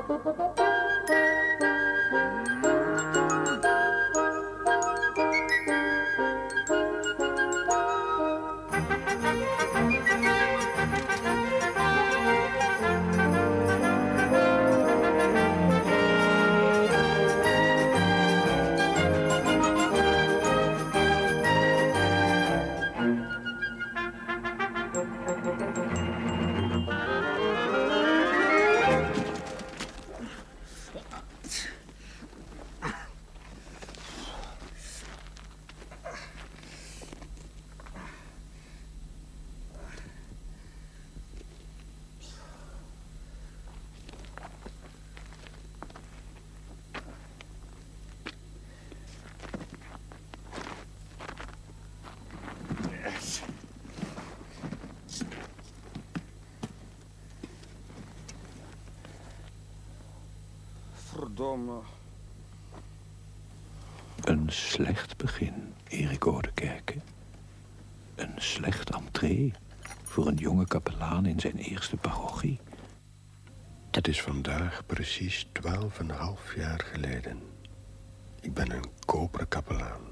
Thank you. Verdomme. Een slecht begin, Erik Oudekerke. Een slecht entree voor een jonge kapelaan in zijn eerste parochie. Het is vandaag precies twaalf en een half jaar geleden. Ik ben een koperen kapelaan.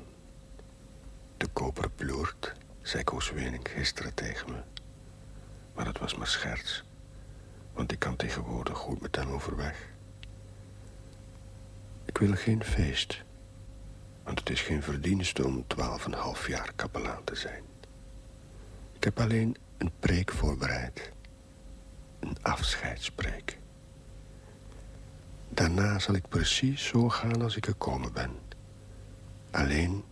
De koper ploert, zei Koos Wening gisteren tegen me. Maar dat was maar scherts. Want ik kan tegenwoordig goed met hem overweg. Ik wil geen feest. Want het is geen verdienste om twaalf en half jaar kapelaan te zijn. Ik heb alleen een preek voorbereid. Een afscheidspreek. Daarna zal ik precies zo gaan als ik gekomen ben. Alleen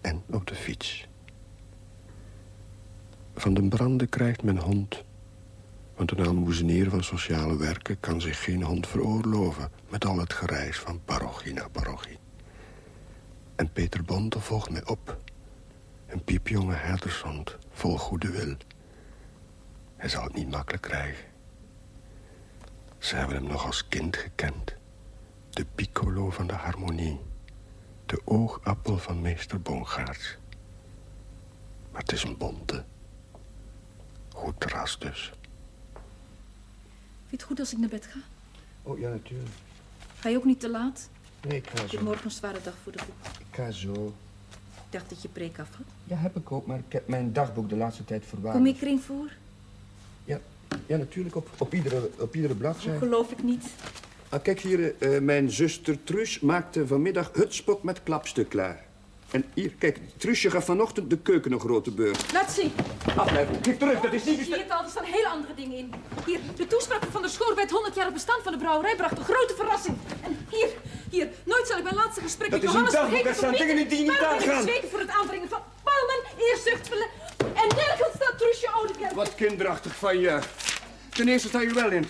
en op de fiets. Van den branden krijgt men hond. Want een aalmoezenier van sociale werken kan zich geen hond veroorloven... met al het gereis van parochie naar parochie. En Peter Bonte volgt mij op. Een piepjonge herdershond, vol goede wil. Hij zal het niet makkelijk krijgen. Ze hebben hem nog als kind gekend. De piccolo van de harmonie. De oogappel van meester Bongaerts. Maar het is een bonte. Goed ras dus. Vind je het goed als ik naar bed ga? Oh, ja, natuurlijk. Ga je ook niet te laat? Nee, ik ga Ik heb morgen een zware dag voor de boek. Ik ga zo. Ik dacht dat je preek af had. Ja, heb ik ook, maar ik heb mijn dagboek de laatste tijd verwaard. Kom ik erin voor? Ja, ja natuurlijk, op, op, iedere, op iedere Dat bladzijde. geloof ik niet. Ah, kijk hier, eh, mijn zuster Truus maakte vanmiddag hutspot met klapstuk klaar. En hier, kijk, Truusje gaf vanochtend de keuken een grote beurt. Laat zien. Afblijven, geef terug, dat is niet... Het al? Er staan hele andere dingen in. Hier, de toespraak van de schoor bij het 100-jarig bestand van de brouwerij bracht een grote verrassing. En hier, hier, nooit zal ik mijn laatste gesprek Dat met is een Johannes vergeten daar staan dingen in die niet aangaan. bezweken voor het aandringen van palmen, eerzucht, verle- En nergens staat Trusje Oudekerk. Wat kinderachtig van je. Ten eerste sta je wel in.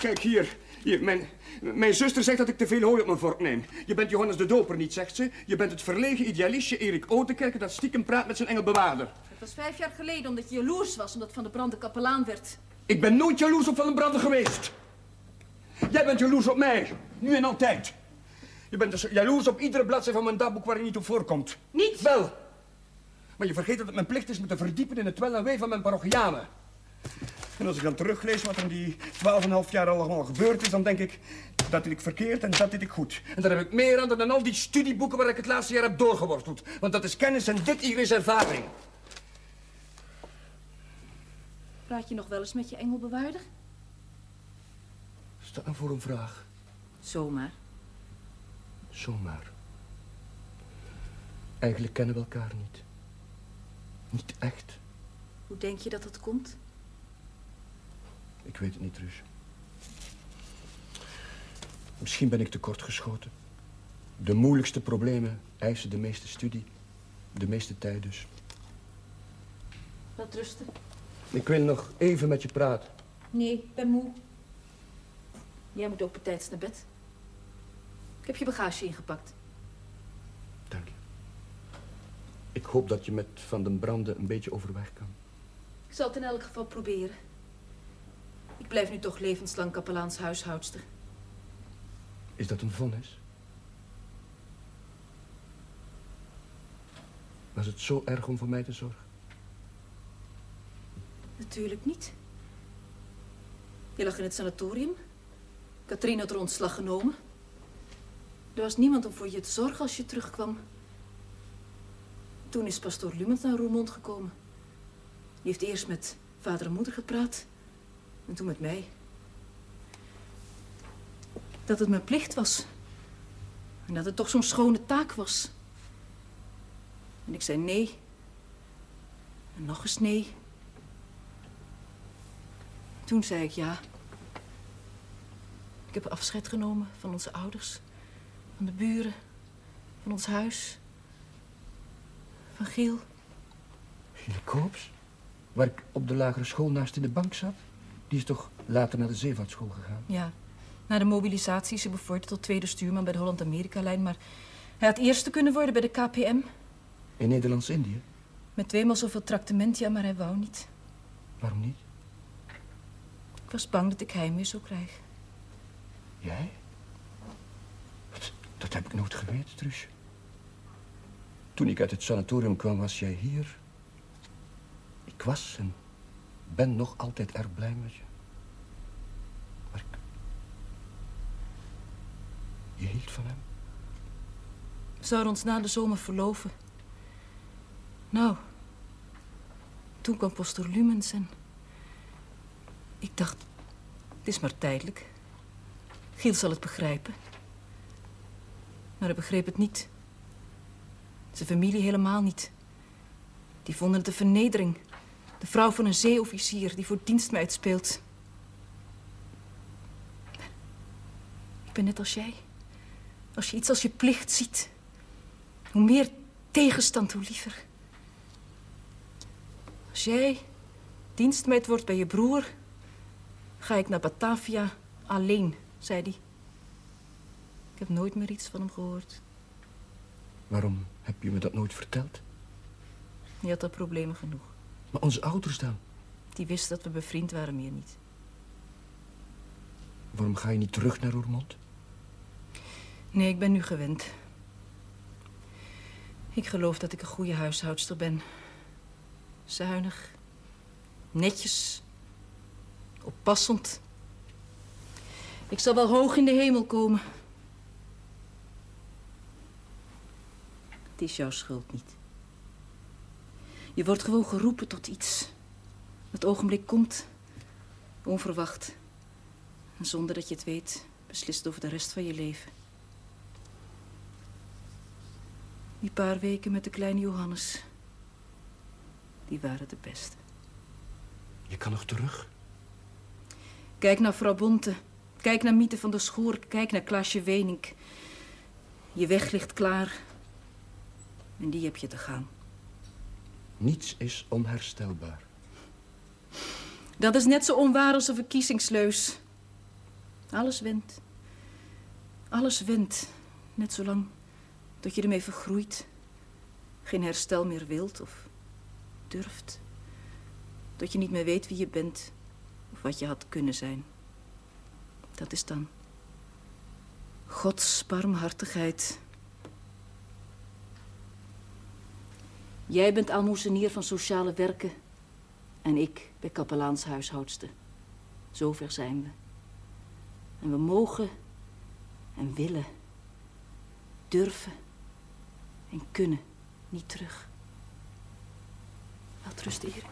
Kijk hier, hier mijn, mijn zuster zegt dat ik te veel hooi op mijn vork neem. Je bent Johannes de Doper niet, zegt ze. Je bent het verlegen idealistje Erik Oudekerke dat stiekem praat met zijn engelbewaarder. Het was vijf jaar geleden omdat je jaloers was omdat Van de Brand de kapelaan werd. Ik ben nooit jaloers op Van den Branden geweest. Jij bent jaloers op mij, nu en altijd. Je bent dus jaloers op iedere bladzijde van mijn dagboek waar je niet op voorkomt. Niet? Wel. Maar je vergeet dat het mijn plicht is me te verdiepen in het wel en wee van mijn parochianen. En als ik dan teruglees wat er in die 12,5 jaar allemaal gebeurd is, dan denk ik dat dit ik verkeerd en dat dit ik goed. En daar heb ik meer aan dan al die studieboeken waar ik het laatste jaar heb doorgeworsteld. Want dat is kennis en dit hier is ervaring. Praat je nog wel eens met je engelbewaarder? Stel nou voor een vraag. Zomaar. Zomaar. Eigenlijk kennen we elkaar niet. Niet echt. Hoe denk je dat dat komt? Ik weet het niet, Ruus. Misschien ben ik tekortgeschoten. De moeilijkste problemen eisen de meeste studie. De meeste tijd dus. Laat rusten. Ik wil nog even met je praten. Nee, ik ben moe. Jij moet ook betijds naar bed. Ik heb je bagage ingepakt. Dank je. Ik hoop dat je met Van den Branden een beetje overweg kan. Ik zal het in elk geval proberen. Ik blijf nu toch levenslang kapelaans huishoudster. Is dat een vonnis? Was het zo erg om voor mij te zorgen? Natuurlijk niet. Je lag in het sanatorium. Katrien had er ontslag genomen. Er was niemand om voor je te zorgen als je terugkwam. Toen is pastoor Lumens naar Roermond gekomen. Die heeft eerst met vader en moeder gepraat. En toen met mij. Dat het mijn plicht was. En dat het toch zo'n schone taak was. En ik zei nee. En nog eens nee. Toen zei ik ja. Ik heb afscheid genomen van onze ouders, van de buren, van ons huis, van Giel. Giel Koops? Waar ik op de lagere school naast in de bank zat? Die is toch later naar de zeevaartschool gegaan? Ja, na de mobilisatie is hij bevorderd tot tweede stuurman bij de Holland-Amerika-lijn. Maar hij had eerste kunnen worden bij de KPM. In Nederlands-Indië? Met tweemaal zoveel tractement, ja, maar hij wou niet. Waarom niet? Ik was bang dat ik heimwee zou krijgen. Jij? Dat, dat heb ik nooit geweten, Truus. Toen ik uit het sanatorium kwam, was jij hier. Ik was en ben nog altijd erg blij met je. Maar ik... Je hield van hem? We zouden ons na de zomer verloven. Nou, toen kwam Postor Lumens en... Ik dacht, het is maar tijdelijk. Giel zal het begrijpen. Maar hij begreep het niet. Zijn familie helemaal niet. Die vonden het een vernedering. De vrouw van een zeeofficier die voor dienstmeid speelt. Ik ben net als jij. Als je iets als je plicht ziet. Hoe meer tegenstand, hoe liever. Als jij dienstmeid wordt bij je broer... ga ik naar Batavia alleen, zei hij. Ik heb nooit meer iets van hem gehoord. Waarom heb je me dat nooit verteld? Je had al problemen genoeg. Maar onze ouders dan? Die wisten dat we bevriend waren, meer niet. Waarom ga je niet terug naar Roermond? Nee, ik ben nu gewend. Ik geloof dat ik een goede huishoudster ben. Zuinig, netjes, oppassend. Ik zal wel hoog in de hemel komen. Het is jouw schuld niet. Je wordt gewoon geroepen tot iets. Het ogenblik komt, onverwacht. En zonder dat je het weet, beslist over de rest van je leven. Die paar weken met de kleine Johannes, die waren de beste. Je kan nog terug? Kijk naar vrouw Bonte. Kijk naar Miete van der Schoor. Kijk naar Klaasje Wenink. Je weg ligt klaar. En die heb je te gaan. Niets is onherstelbaar. Dat is net zo onwaar als een verkiezingsleus. Alles went. Alles went. Net zolang tot je ermee vergroeit. Geen herstel meer wilt of durft. Dat je niet meer weet wie je bent of wat je had kunnen zijn. Dat is dan Gods barmhartigheid. Jij bent almoezenier van sociale werken en ik ben kapelaanshuishoudster. Zover zijn we. En we mogen en willen, durven en kunnen niet terug. Laat rust, Erik.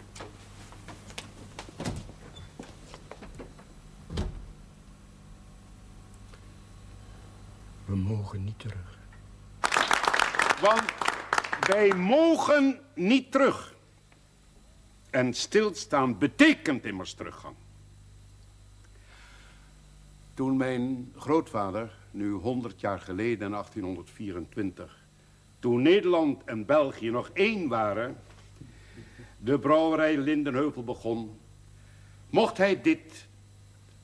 We mogen niet terug. Want wij mogen niet terug. En stilstaan betekent immers teruggang. Toen mijn grootvader, nu 100 jaar geleden in 1824, toen Nederland en België nog één waren, de brouwerij Lindenheuvel begon, mocht hij dit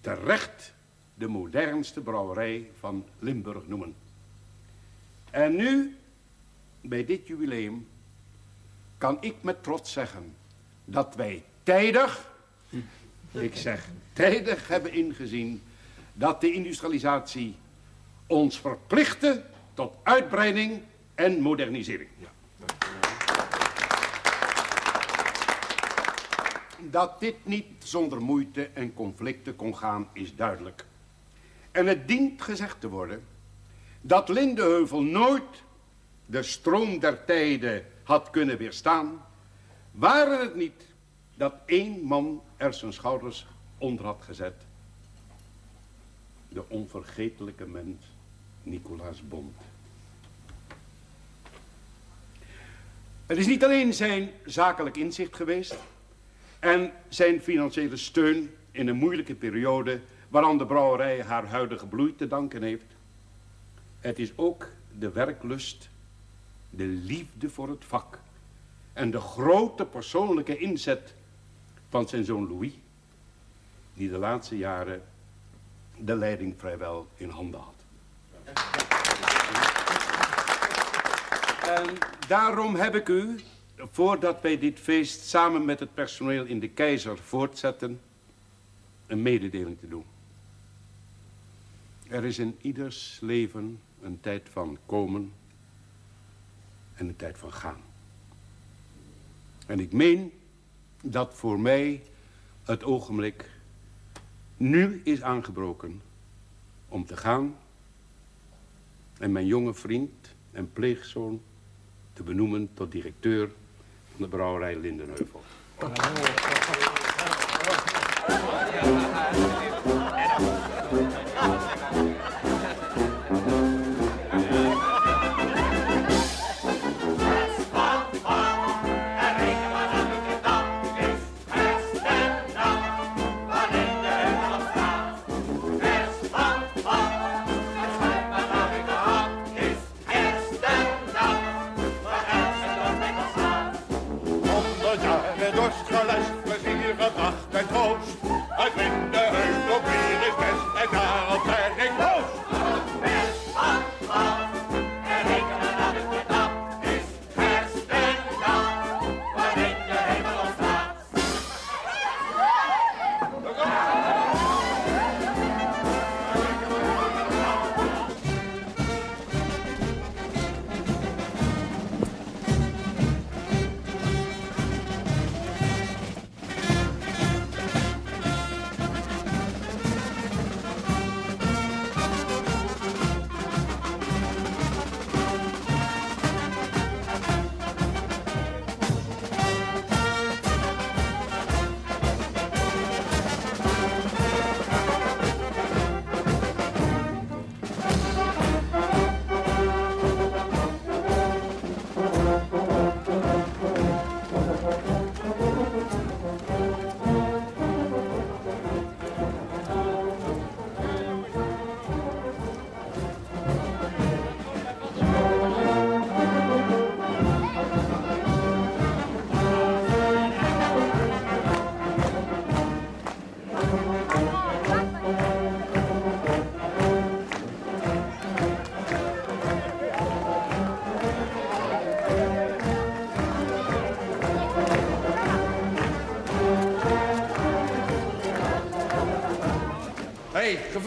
terecht de modernste brouwerij van Limburg noemen. En nu, bij dit jubileum, kan ik met trots zeggen dat wij tijdig, ik zeg tijdig hebben ingezien dat de industrialisatie ons verplichtte tot uitbreiding en modernisering. Dat dit niet zonder moeite en conflicten kon gaan is duidelijk. En het dient gezegd te worden dat Lindeheuvel nooit de stroom der tijden had kunnen weerstaan, waren het niet dat één man er zijn schouders onder had gezet. De onvergetelijke mens Nicolaas Bond. Het is niet alleen zijn zakelijk inzicht geweest en zijn financiële steun in een moeilijke periode waaraan de brouwerij haar huidige bloei te danken heeft. Het is ook de werklust, de liefde voor het vak en de grote persoonlijke inzet van zijn zoon Louis, die de laatste jaren de leiding vrijwel in handen had. En daarom heb ik u, voordat wij dit feest samen met het personeel in de keizer voortzetten, een mededeling te doen. Er is in ieders leven een tijd van komen en een tijd van gaan. En ik meen dat voor mij het ogenblik nu is aangebroken om te gaan en mijn jonge vriend en pleegzoon te benoemen tot directeur van de brouwerij Lindenheuvel.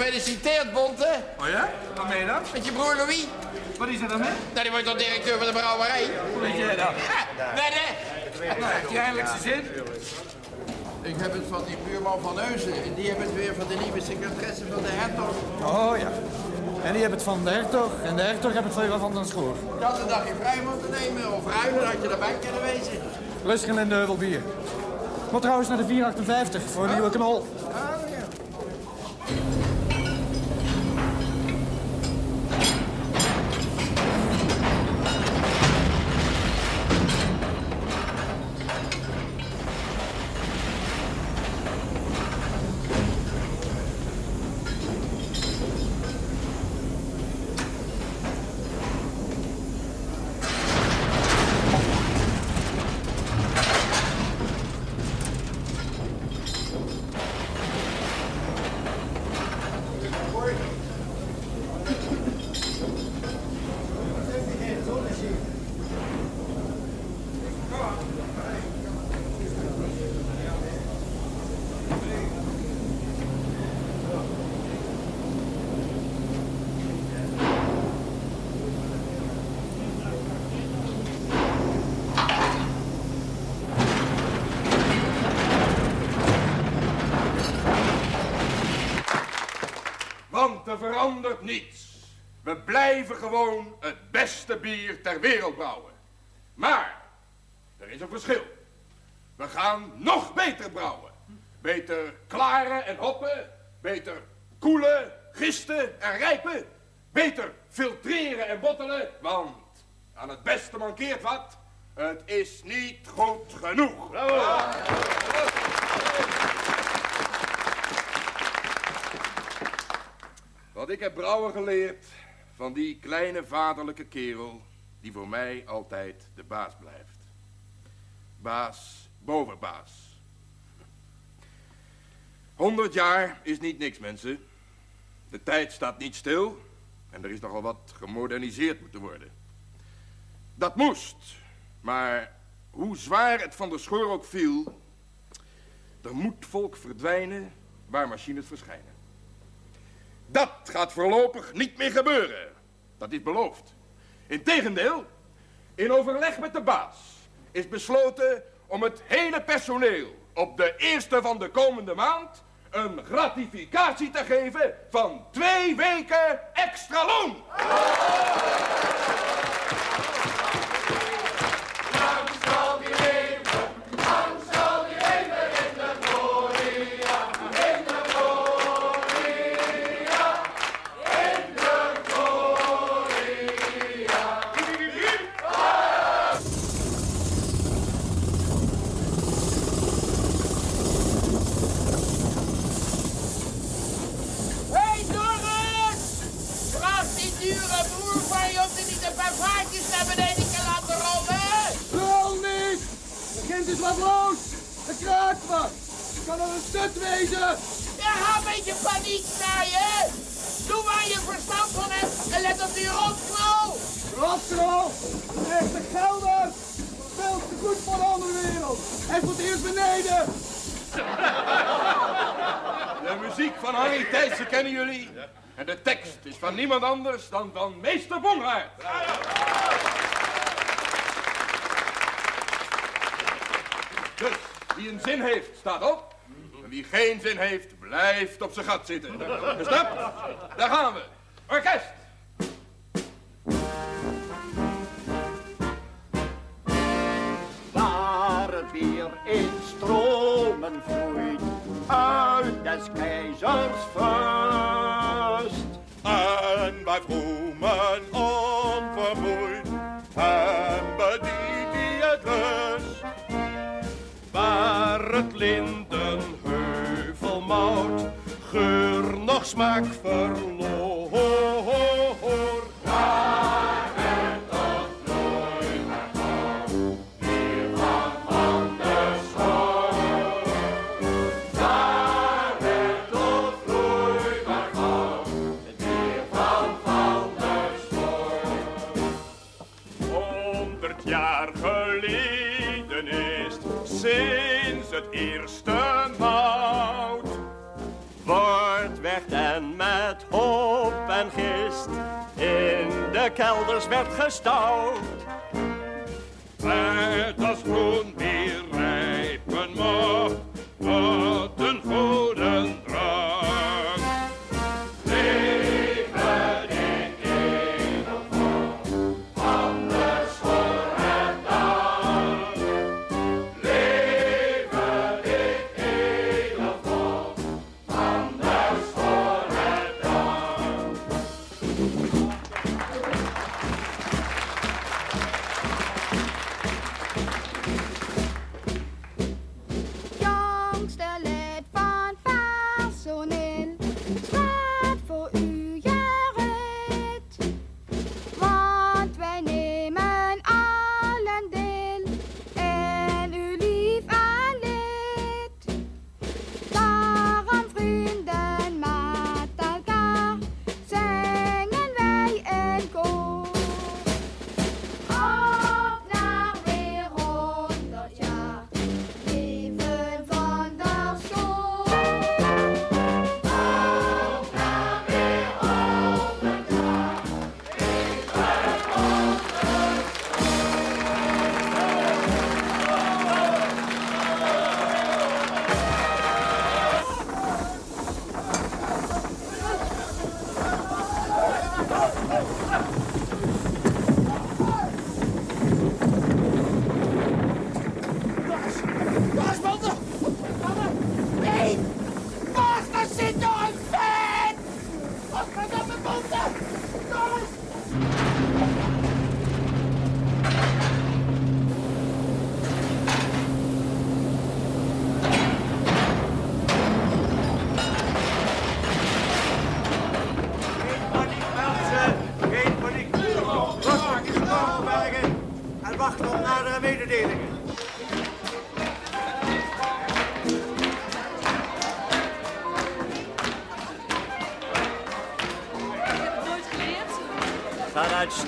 Gefeliciteerd, Bonte. Oh ja? Wat meen je dan? Met je broer Louis. Wat is er dan mee? Nou, die wordt toch directeur van de brouwerij? Hoe weet jij dat? Nou, heeft hij eindelijk zijn zin? Ik heb het van die buurman van Heuzen. En die hebben het weer van de nieuwe secretaresse van de hertog. Oh ja. En die hebben het van de hertog. En de hertog heeft het van van den schoor. Je had een dagje vrij moeten nemen. Of ruilen had je erbij kunnen wezen. Lusken en Neuvel bier. Maar trouwens naar de 458 voor een nieuwe knol. Verandert niets. We blijven gewoon het beste bier ter wereld brouwen. Maar, er is een verschil. We gaan nog beter brouwen. Beter klaren en hoppen. Beter koelen, gisten en rijpen. Beter filtreren en bottelen. Want aan het beste mankeert wat. Het is niet goed genoeg. Wat ik heb brouwen geleerd van die kleine vaderlijke kerel die voor mij altijd de baas blijft. Baas boven baas. Honderd jaar is niet niks, mensen. De tijd staat niet stil en er is nogal wat gemoderniseerd moeten worden. Dat moest, maar hoe zwaar het van de schoor ook viel, er moet volk verdwijnen waar machines verschijnen. Dat gaat voorlopig niet meer gebeuren. Dat is beloofd. Integendeel, in overleg met de baas is besloten om het hele personeel op de eerste van de komende maand een gratificatie te geven van twee weken extra loon. Hé, hey, Doris! Vraag die dure broer van je of hij niet een paar vaartjes naar beneden kan laten rollen. Rol niet! Het kind is wat los! Het kraakt wat! Het kan wel een stut wezen! Ja, ga een beetje paniek naaien. Doe waar je verstand van hebt en let op die rotknal. Rotknal! Een echte gelder! Veel te goed voor de onderwereld! Hij is voor het eerst beneden! De muziek van Harry Thijssen kennen jullie. En de tekst is van niemand anders dan van meester Bongaard. Dus wie een zin heeft, staat op. En wie geen zin heeft, blijft op zijn gat zitten. Gestapt? Daar gaan we. Orkest!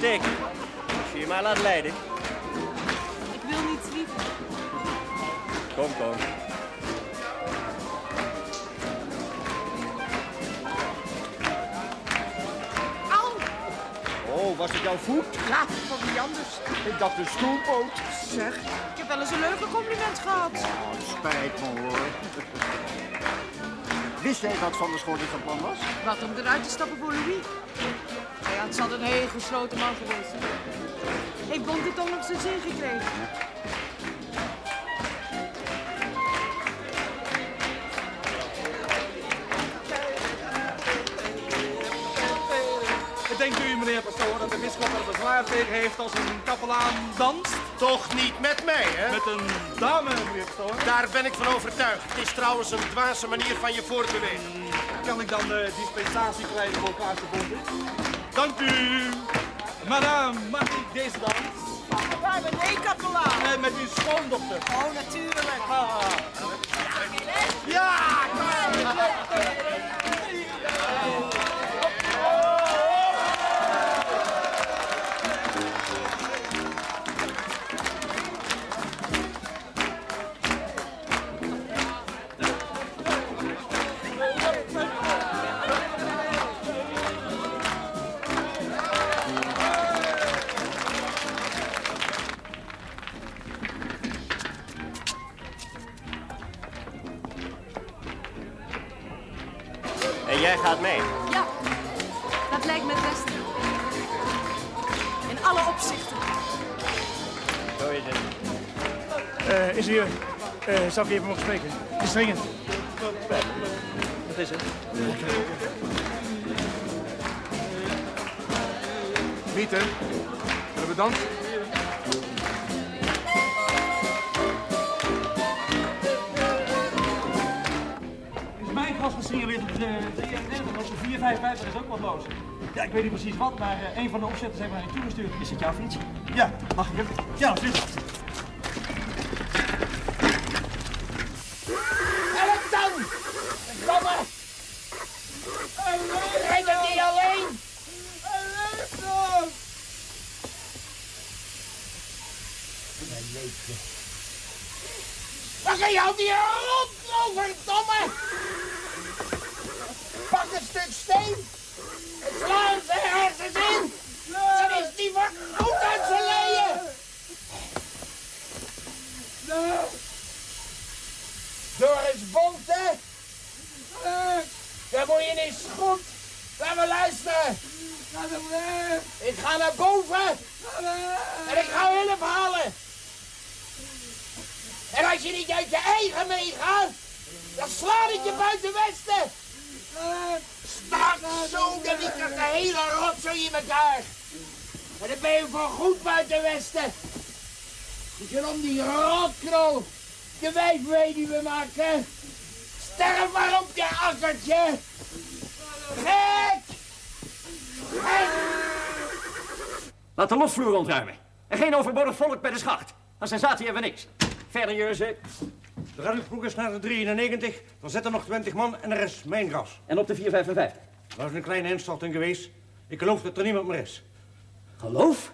Als je je maar laat leiden. Ik wil niet liever. Kom, kom. Au! Oh, was het jouw voet? Ja, van wie anders? Ik dacht een stoelpoot. Zeg, ik heb wel eens een leugencompliment gehad. Spijt me hoor. Wist jij wat Van der Schorting van plan was? Wat, om eruit te stappen voor Louis? Gesloten man geweest. Heeft Bond dit toch nog zijn zin gekregen? Denkt u, meneer pastoor, dat de bisschop er bezwaar tegen heeft als een kapelaan danst? Toch niet met mij, hè? Met een dame, meneer pastoor. Daar ben ik van overtuigd. Het is trouwens een dwaze manier van je voor te bewegen. Kan ik dan de dispensatie krijgen voor plaatsgebonden? Dank u. Madame, mag ik deze dans? Ben nee, kapelaan? Eh, met uw schoondochter. Oh, natuurlijk. Ah. Ja, En zou ik even mogen spreken? Het is dringend. Wat is het? Pieter, willen we dansen? Is mijn gast gesignaleerd op de 93, op de 455, dat is ook wat los. Ja, ik weet niet precies wat, maar eh, een van de opzetters heeft mij toegestuurd. Is het jouw fiets? Ja, mag ik hem? Ja, natuurlijk. Help dan! Domme! Red het niet alleen! Waar ga je al die rot over, domme? Pak een stuk steen en sla hem zijn hersens in! Dan is die voor goed uit zijn leien! Doris Bonte! Daar moet je niet goed. Laat me luisteren. Ik ga naar boven. En ik ga hulp halen. En als je niet eigen meegaat, dan sla ik je buiten westen. Straks zo, dan liep er de hele rotzooi in elkaar. En dan ben je voor goed buiten westen. Kunt om die rotknol je wijfweduwe maken. Sterf maar op je akkertje. Gek! Gek! Laat de losvloer ontruimen. En geen overbodig volk bij de schacht. Aan sensatie hebben we niks. Verder, Jurze. De ruilploeg is naar de 93, dan zitten nog 20 man en er is mijn gras. En op de 455? Dat is een kleine instorting geweest. Ik geloof dat er niemand meer is. Geloof?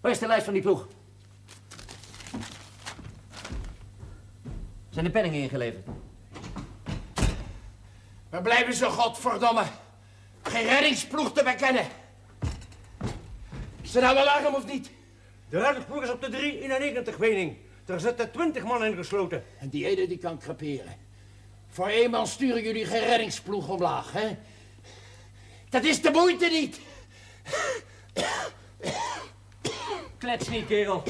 Waar is de lijst van die ploeg? Zijn de penningen ingeleverd? Waar blijven ze, godverdomme? Geen reddingsploeg te bekennen. Is er nou alarm of niet? De ruilploeg is op de 93 wening. Er zitten 20 man ingesloten. En die ene die kan creperen. Voor eenmaal sturen jullie geen reddingsploeg omlaag, hè? Dat is de moeite niet. Klets niet, kerel.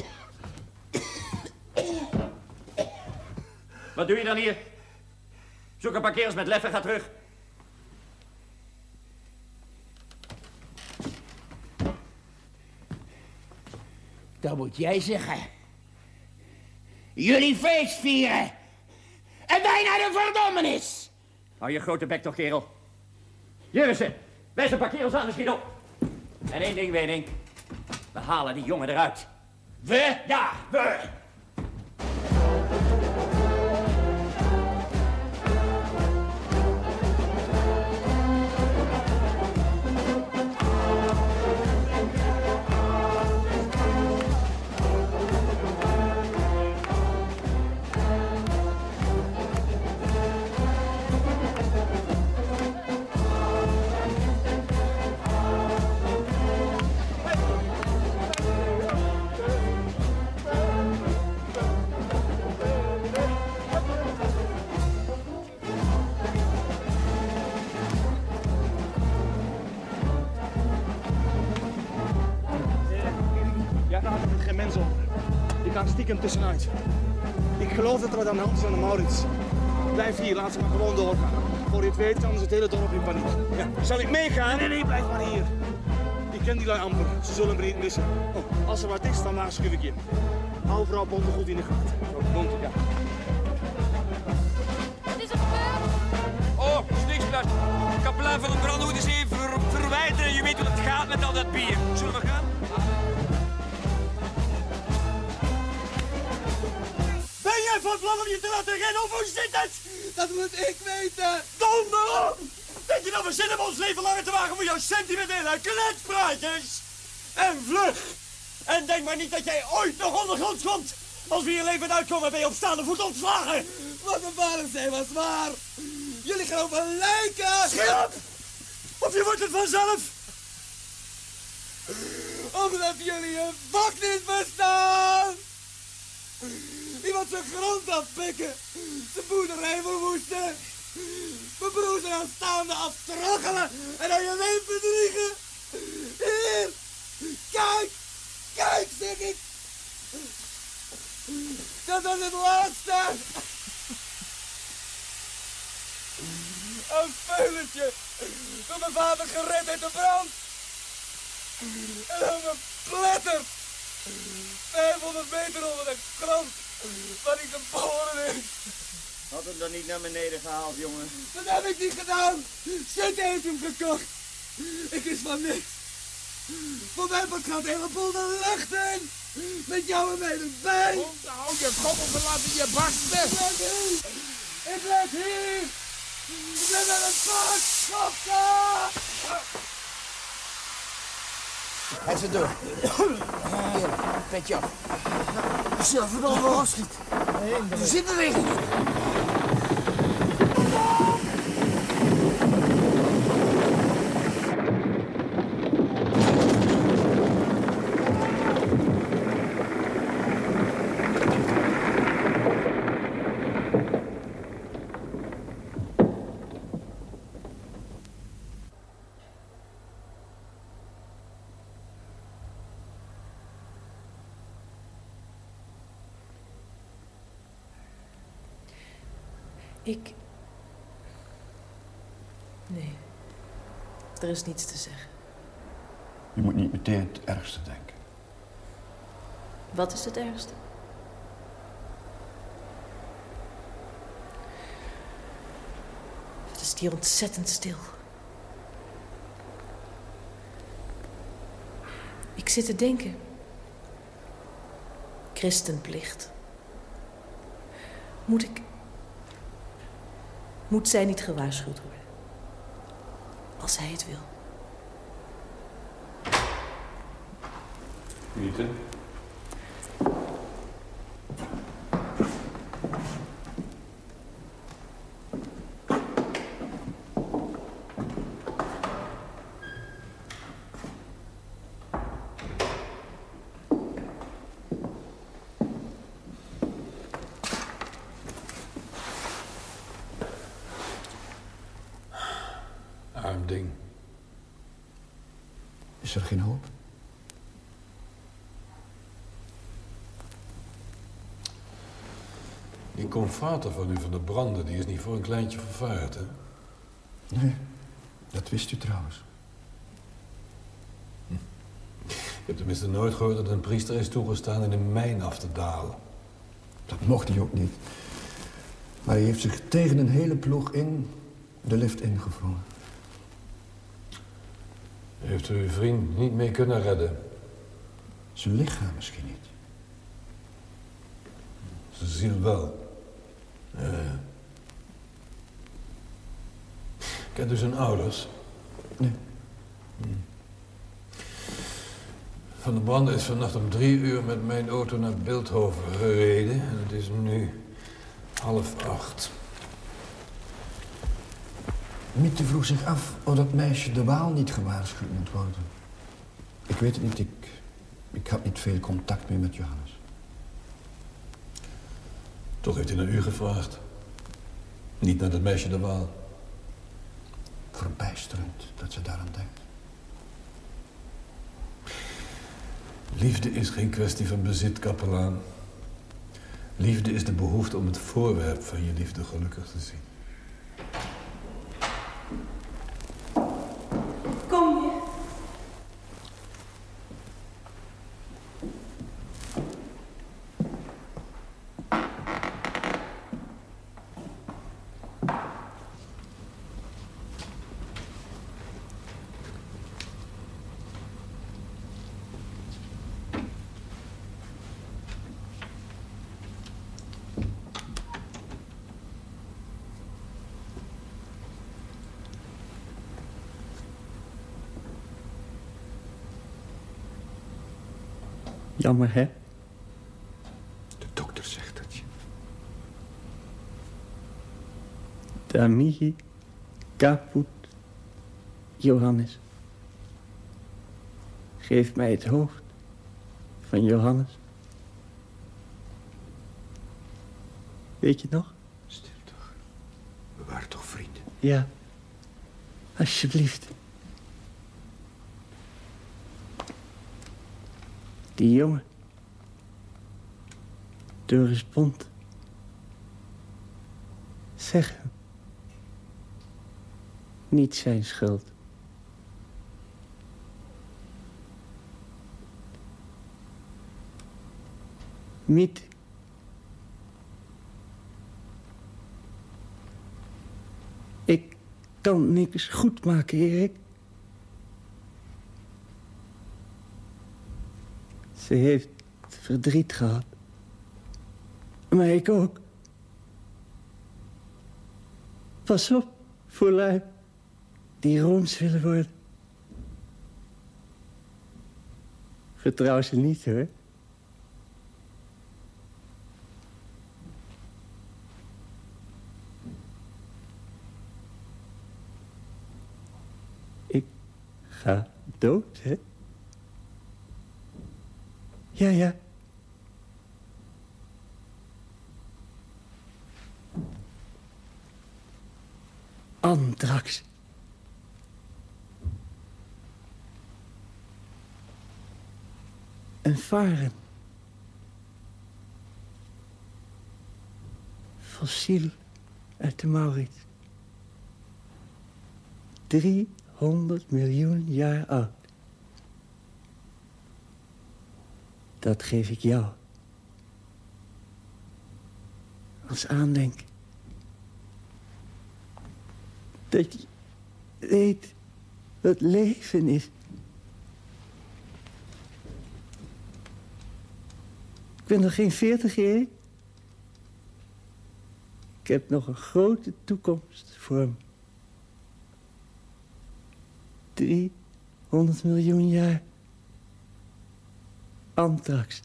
Wat doe je dan hier? Zoek een paar kerels met lef en ga terug. Dat moet jij zeggen. Jullie feest vieren. En wij naar de verdommenis. Hou je grote bek toch, kerel. Jurissen, wijs een paar kerels aan en schiet op. En één ding weet ik. We halen die jongen eruit. We? Ja, we. Daar stiekem tussenuit. Ik geloof dat er wat aan de hand is aan de Maurits. Blijf hier, laat ze maar gewoon doorgaan. Voor je het weet, dan is het hele dorp in paniek. Ja. Zal ik meegaan? Nee, nee, blijf maar hier. Ik ken die lui amper. Ze zullen me niet missen. Oh, als er wat is, dan waarschuw ik je. Hou vrouw Bonte goed in de gaten. Zo, Bonte, ja. Wat is er gebeurd? Oh, is niks, Blas. Kapelaan van het brandhoed is even ver verwijderen. Je weet hoe het gaat met al dat bier. Zullen we gaan? Van plan om je te laten rennen of hoe zit het? Dat moet ik weten. Donder op! Denk je dat we hebben ons leven langer te wagen voor jouw sentimentele kletspraatjes? En vlug! En denk maar niet dat jij ooit nog ondergronds komt. Als we hier levend uitkomen ben je op staande voet ontslagen. Wat een zijn was waar. Jullie gaan over lijken. Of je wordt het vanzelf. Omdat jullie een vak niet Iemand zijn grond afpikken. Zijn boerderij verwoesten. Mijn broers aan staande aftroggelen. En dan je leven bedriegen. Hier. Kijk. Kijk, zeg ik. Dat is het laatste. Een veulentje. Door mijn vader gered uit de brand. En dan gepletterd. 500 meter onder de grond. Waar hij geboren is. Had hem dan niet naar beneden gehaald, jongen? Dat heb ik niet gedaan. Zit heeft hem gekocht. Ik is van niks. Voor mij gaat de hele boel de lucht in. Met jou en mij erbij. Hou je kop op en laten je barsten. Ik blijf hier. Ik blijf hier. Ik ben met een paard. Hij zit door. Hier, petje af. Zilverdomme losgiet. Er zit beweging in. Ik. Nee. Er is niets te zeggen. Je moet niet meteen het ergste denken. Wat is het ergste? Het is hier ontzettend stil. Ik zit te denken. Christenplicht. Moet ik. Moet zij niet gewaarschuwd worden? Als hij het wil. Pieter? Arm ding. Is er geen hoop? Confater van u van de branden, die is niet voor een kleintje vervaard, hè? Nee, dat wist u trouwens. Ik heb tenminste nooit gehoord dat een priester is toegestaan in een mijn af te dalen. Dat mocht hij ook niet. Maar hij heeft zich tegen een hele ploeg in de lift ingevrongen. Heeft u uw vriend niet mee kunnen redden? Zijn lichaam misschien niet. Zijn ziel wel. Kent u zijn ouders? Nee. Hm. Van de Branden is vannacht om drie uur met mijn auto naar Beeldhoven gereden. En het is nu half acht. Miete vroeg zich af of dat meisje de Waal niet gewaarschuwd moet worden. Ik weet het niet, ik, ik had niet veel contact meer met Johannes. Toch heeft hij naar u gevraagd. Niet naar dat meisje de Waal. Verbijsterend dat ze daaraan denkt. Liefde is geen kwestie van bezit, kapelaan. Liefde is de behoefte om het voorwerp van je liefde gelukkig te zien. Jammer, hè? De dokter zegt dat je... Damihi kaput Johannes. Geef mij het hoofd van Johannes. Weet je nog? Stil toch. We waren toch vrienden? Ja. Alsjeblieft. Die jongen. Doris Bond. Zeg. Niet zijn schuld. Niet. Ik kan niks goed maken, Erik. Ze heeft verdriet gehad. Maar ik ook. Pas op voor lui die rooms willen worden. Vertrouw ze niet, hoor. Ik ga dood, hè? Ja, ja. Antrax. Een varen. Fossiel uit de Maurits. 300 miljoen jaar oud. Dat geef ik jou. Als aandenk. Dat je weet wat leven is. Ik ben nog geen veertig jaar. Ik heb nog een grote toekomst voor me. 300 miljoen jaar. Antrax.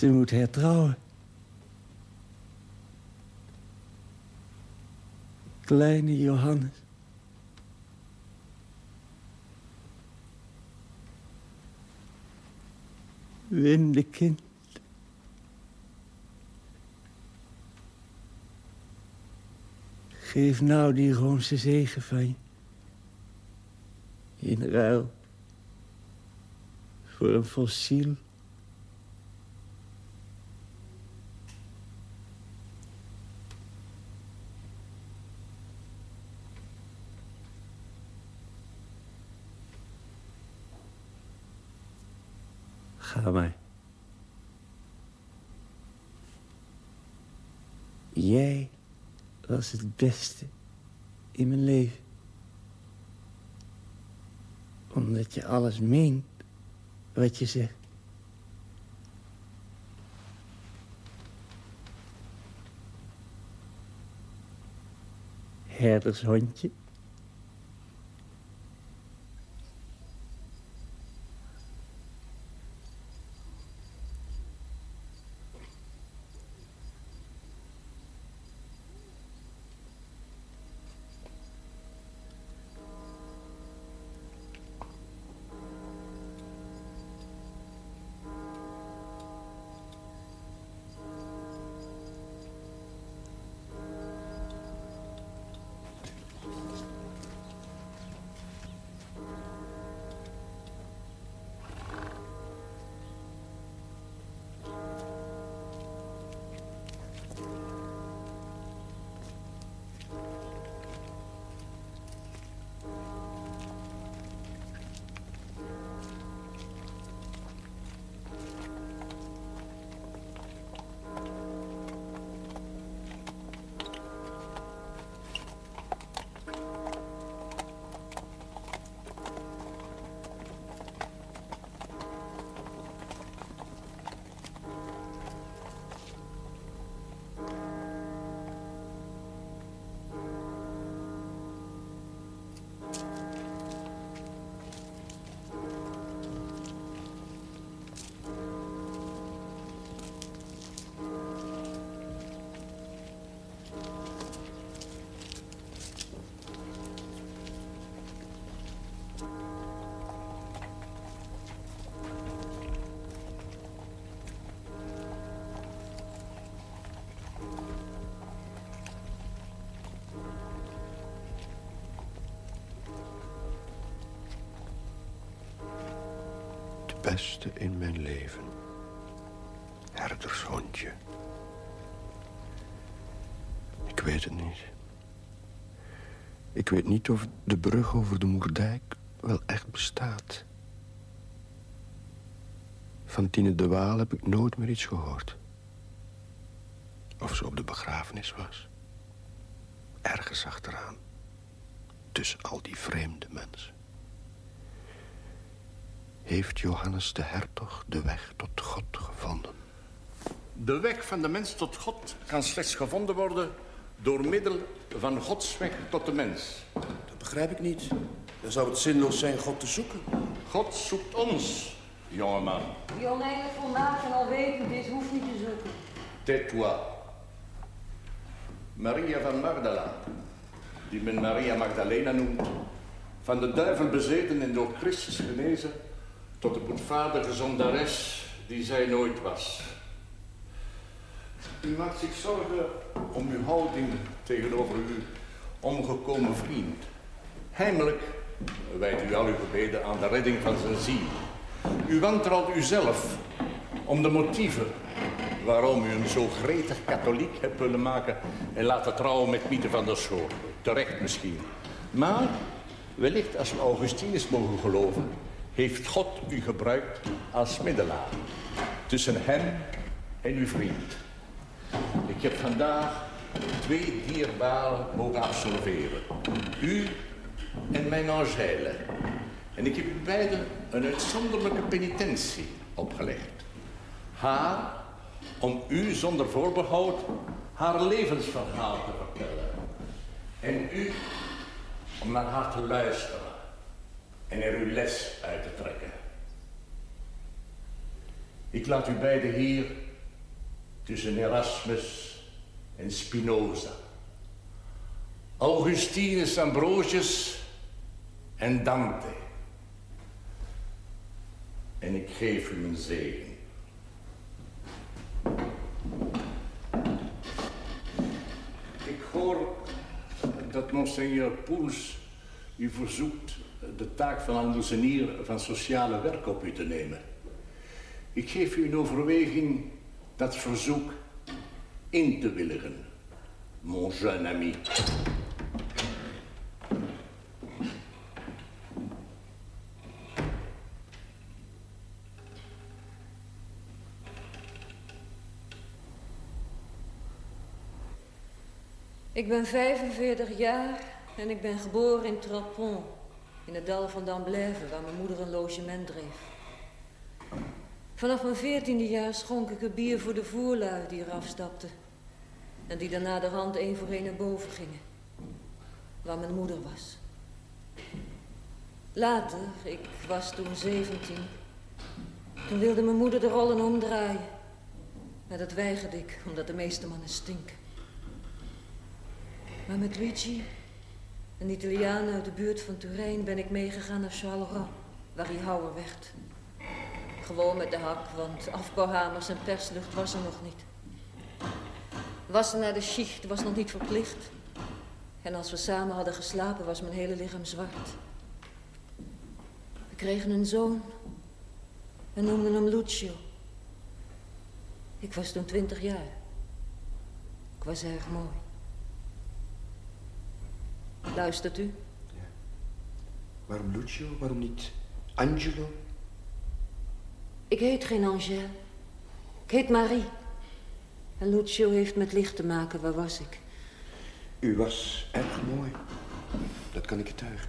Ze moet hertrouwen. Kleine Johannes. Windekind. Geef nou die Roomse zegen van je. In ruil. Voor een fossiel. Maar. Jij was het beste in mijn leven. Omdat je alles meent wat je zegt. Herdershondje. Beste in mijn leven. Herdershondje. Ik weet het niet. Ik weet niet of de brug over de Moerdijk wel echt bestaat. Van Tine de Waal heb ik nooit meer iets gehoord. Of ze op de begrafenis was. Ergens achteraan. Tussen al die vreemde mensen. Heeft Johannes de Hertog de weg tot God gevonden? De weg van de mens tot God kan slechts gevonden worden... door middel van Gods weg tot de mens. Dat begrijp ik niet. Dan zou het zinloos zijn God te zoeken. God zoekt ons, jongeman. Die oneindig volmaakt en alwetend is, hoeft niet te zoeken. Tais-toi. Maria van Magdala, die men Maria Magdalena noemt, van de duivel bezeten en door Christus genezen, tot de boetvaardige zondares die zij nooit was. U maakt zich zorgen om uw houding tegenover uw omgekomen vriend. Heimelijk wijdt u al uw gebeden aan de redding van zijn ziel. U wantrouwt uzelf om de motieven waarom u een zo gretig katholiek hebt willen maken en laten trouwen met Pieter van der Schoor. Terecht misschien. Maar wellicht als we Augustinus mogen geloven, heeft God u gebruikt als middelaar tussen hem en uw vriend. Ik heb vandaag twee dierbaren mogen absolveren. U en mijn Angèle. En ik heb u beiden een uitzonderlijke penitentie opgelegd. Haar om u zonder voorbehoud haar levensverhaal te vertellen. En u om naar haar te luisteren en er uw les uit te trekken. Ik laat u beiden hier tussen Erasmus en Spinoza. Augustinus Ambrosius en Dante. En ik geef u mijn zegen. Ik hoor dat monseigneur Poels u verzoekt de taak van andoezenier van sociale werk op u te nemen. Ik geef u in overweging dat verzoek in te willigen, mon jeune ami. Ik ben 45 jaar en ik ben geboren in Trapon, in het dal van Damblève, waar mijn moeder een logement dreef. Vanaf mijn veertiende jaar schonk ik er bier voor de voerlui die eraf stapten. En die daarna de hand één voor één naar boven gingen. Waar mijn moeder was. Later, ik was toen 17. Toen wilde mijn moeder de rollen omdraaien. Maar dat weigerde ik, omdat de meeste mannen stinken. Maar met Luigi, een Italiaan uit de buurt van Turijn, ben ik meegegaan naar Charleroi, waar hij houwer werd. Gewoon met de hak, want afbouwhamers en perslucht was er nog niet. Wassen naar de schicht was nog niet verplicht. En als we samen hadden geslapen, was mijn hele lichaam zwart. We kregen een zoon en noemden hem Lucio. Ik was toen twintig jaar. Ik was erg mooi. Luistert u? Waarom Lucio? Waarom niet Angelo? Ik heet geen Angèle. Ik heet Marie. En Lucio heeft met licht te maken. Waar was ik? U was erg mooi. Dat kan ik getuigen.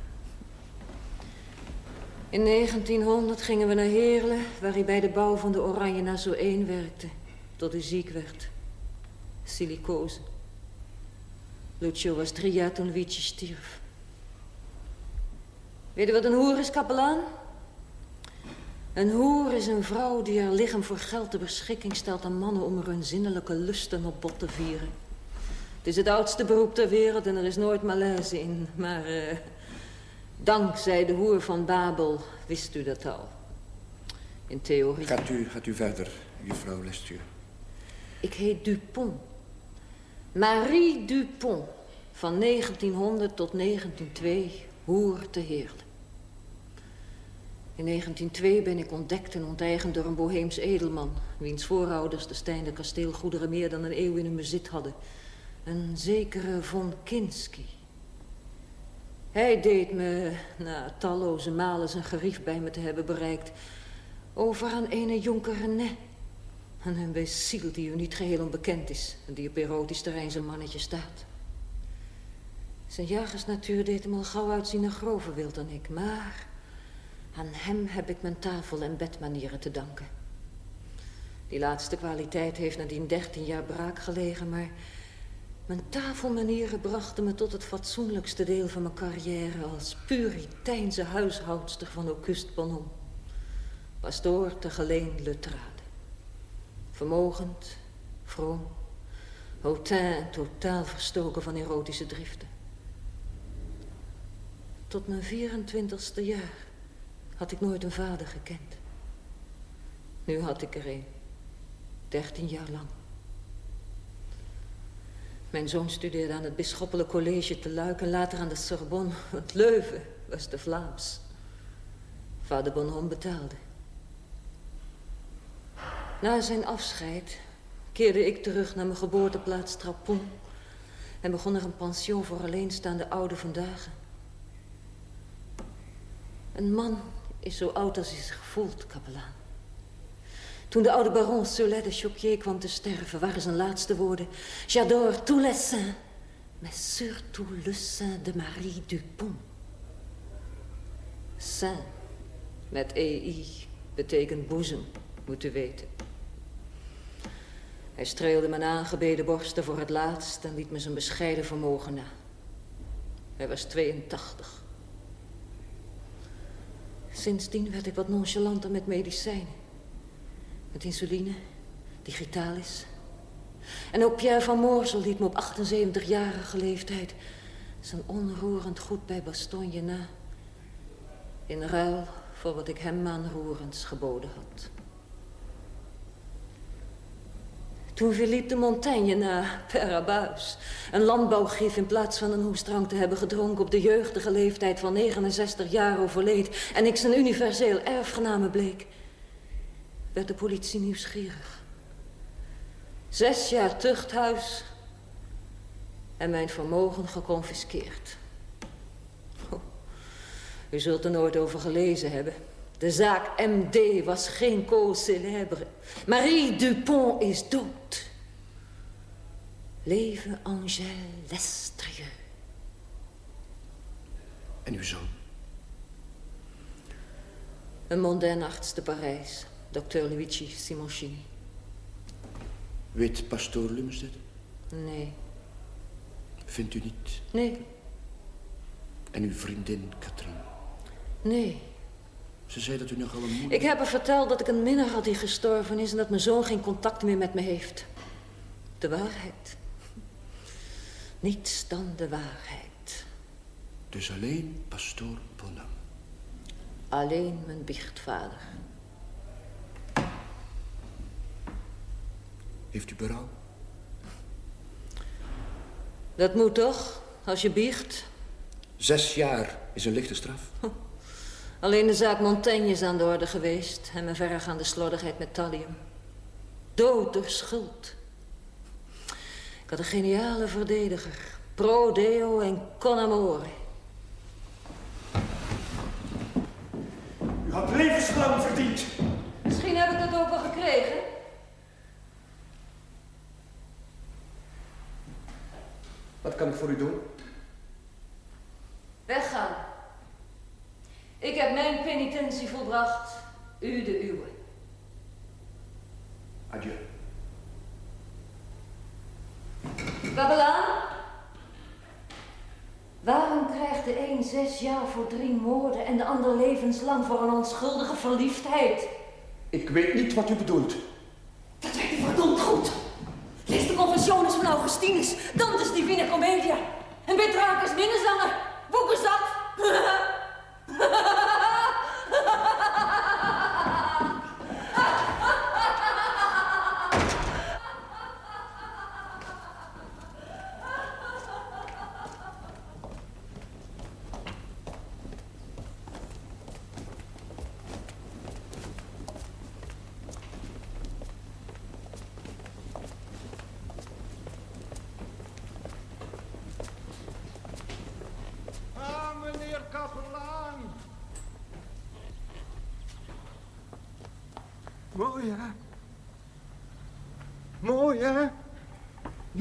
In 1900 gingen we naar Heerlen, waar hij bij de bouw van de Oranje Nassau 1 werkte. Tot hij ziek werd. Silicose. Lucio was drie jaar toen Luigi stierf. Weet je wat een hoer is, kapelaan? Een hoer is een vrouw die haar lichaam voor geld ter beschikking stelt aan mannen om er hun zinnelijke lusten op bot te vieren. Het is het oudste beroep ter wereld en er is nooit malaise in. Maar uh, dankzij de hoer van Babel wist u dat al. In theorie. Gaat u, gaat u verder, juffrouw Lestuur. Ik heet Dupont. Marie Dupont. Van 1900 tot 1902, hoer te Heerlen. In 1902 ben ik ontdekt en onteigend door een Boheems edelman... wiens voorouders de Steinde kasteelgoederen meer dan een eeuw in hun bezit hadden. Een zekere von Kinski. Hij deed me, na talloze malen zijn gerief bij me te hebben bereikt... over aan ene jonker René. Een imbeciel die u niet geheel onbekend is... en die op erotisch terrein zijn mannetje staat. Zijn jagersnatuur deed hem al gauw uitzien naar grover wild dan ik, maar... aan hem heb ik mijn tafel- en bedmanieren te danken. Die laatste kwaliteit heeft nadien dertien jaar braak gelegen, maar... mijn tafelmanieren brachten me tot het fatsoenlijkste deel van mijn carrière... als puriteinse huishoudster van Auguste Bonhomme. Pastoor te Geleen Letrade. Vermogend, vroom, hautain totaal verstoken van erotische driften. Tot mijn 24ste jaar had ik nooit een vader gekend. Nu had ik er een. Dertien jaar lang. Mijn zoon studeerde aan het Bisschoppelijk College te Luik en later aan de Sorbonne. Want Leuven was de Vlaams. Vader Bonhomme betaalde. Na zijn afscheid keerde ik terug naar mijn geboorteplaats Trapon... en begon er een pension voor alleenstaande oude vandaag. Een man is zo oud als hij zich voelt, kapelaan. Toen de oude baron Solet de Choquier kwam te sterven... waren zijn laatste woorden... J'adore tous les saints, mais surtout le saint de Marie Dupont. Saint, met EI, betekent boezem, moet u weten. Hij streelde mijn aangebeden borsten voor het laatst... en liet me zijn bescheiden vermogen na. Hij was 82. Sindsdien werd ik wat nonchalanter met medicijnen. Met insuline, digitalis. En ook Pierre van Moorsel liet me op 78-jarige leeftijd... zijn onroerend goed bij Bastogne na. In ruil voor wat ik hem aanroerends geboden had. Toen Philippe de Montaigne na per abuis een landbouwgif in plaats van een hoestdrank te hebben gedronken op de jeugdige leeftijd van 69 jaar overleed en ik zijn universeel erfgename bleek, werd de politie nieuwsgierig. Zes jaar tuchthuis en mijn vermogen geconfiskeerd. U zult er nooit over gelezen hebben. De zaak MD was geen cause célèbre. Marie Dupont is dood. Leven Angèle Lestrieux. En uw zoon? Een mondain arts te Parijs, dokter Luigi Simoncini. Weet pastoor Lumens dit? Nee, Vindt u niet? nee, En uw vriendin Katrien? nee. Ze zei dat u nogal een moeder... Ik heb haar verteld dat ik een minnaar had die gestorven is... en dat mijn zoon geen contact meer met me heeft. De waarheid. Niets dan de waarheid. Dus alleen pastoor Bonham. Alleen mijn biechtvader. Heeft u berouw? Dat moet toch, als je biecht. Zes jaar is een lichte straf. Alleen de zaak Montaigne is aan de orde geweest... en mijn verregaande slordigheid met thallium. Dood door schuld. Ik had een geniale verdediger. Pro deo en con amore. U had levenslang verdiend. Misschien heb ik dat ook wel gekregen. Wat kan ik voor u doen? Weggaan. Ik heb mijn penitentie volbracht. U de uwe. Adieu. Kapelaan? Waarom krijgt de een zes jaar voor drie moorden en de ander levenslang voor een onschuldige verliefdheid? Ik weet niet wat u bedoelt. Dat weet u verdomd goed. Lees de Confessiones van Augustinus, Dante's Divina Commedia. En Betrakus Minnezanger, Boekenzat.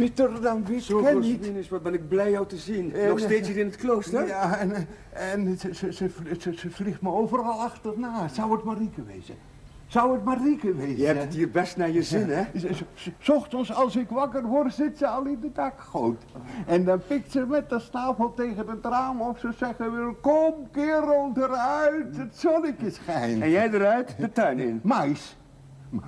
Witter dan wit, Zo, ken niet. Wat ben ik blij jou te zien. En- Nog steeds hier in het klooster? Ja, en, en ze, ze, ze, ze, vliegt me overal achterna. Zou het Marieke wezen? Zou het Marieke wezen? Je hebt het hier best naar je zin, hè? Ochtends als ik wakker word, zit ze al in de dakgoot. En dan pikt ze met de snavel tegen het raam of ze zeggen wil... Kom, kerel, eruit, het zonnetje schijnt. En jij eruit, de tuin in. Mais.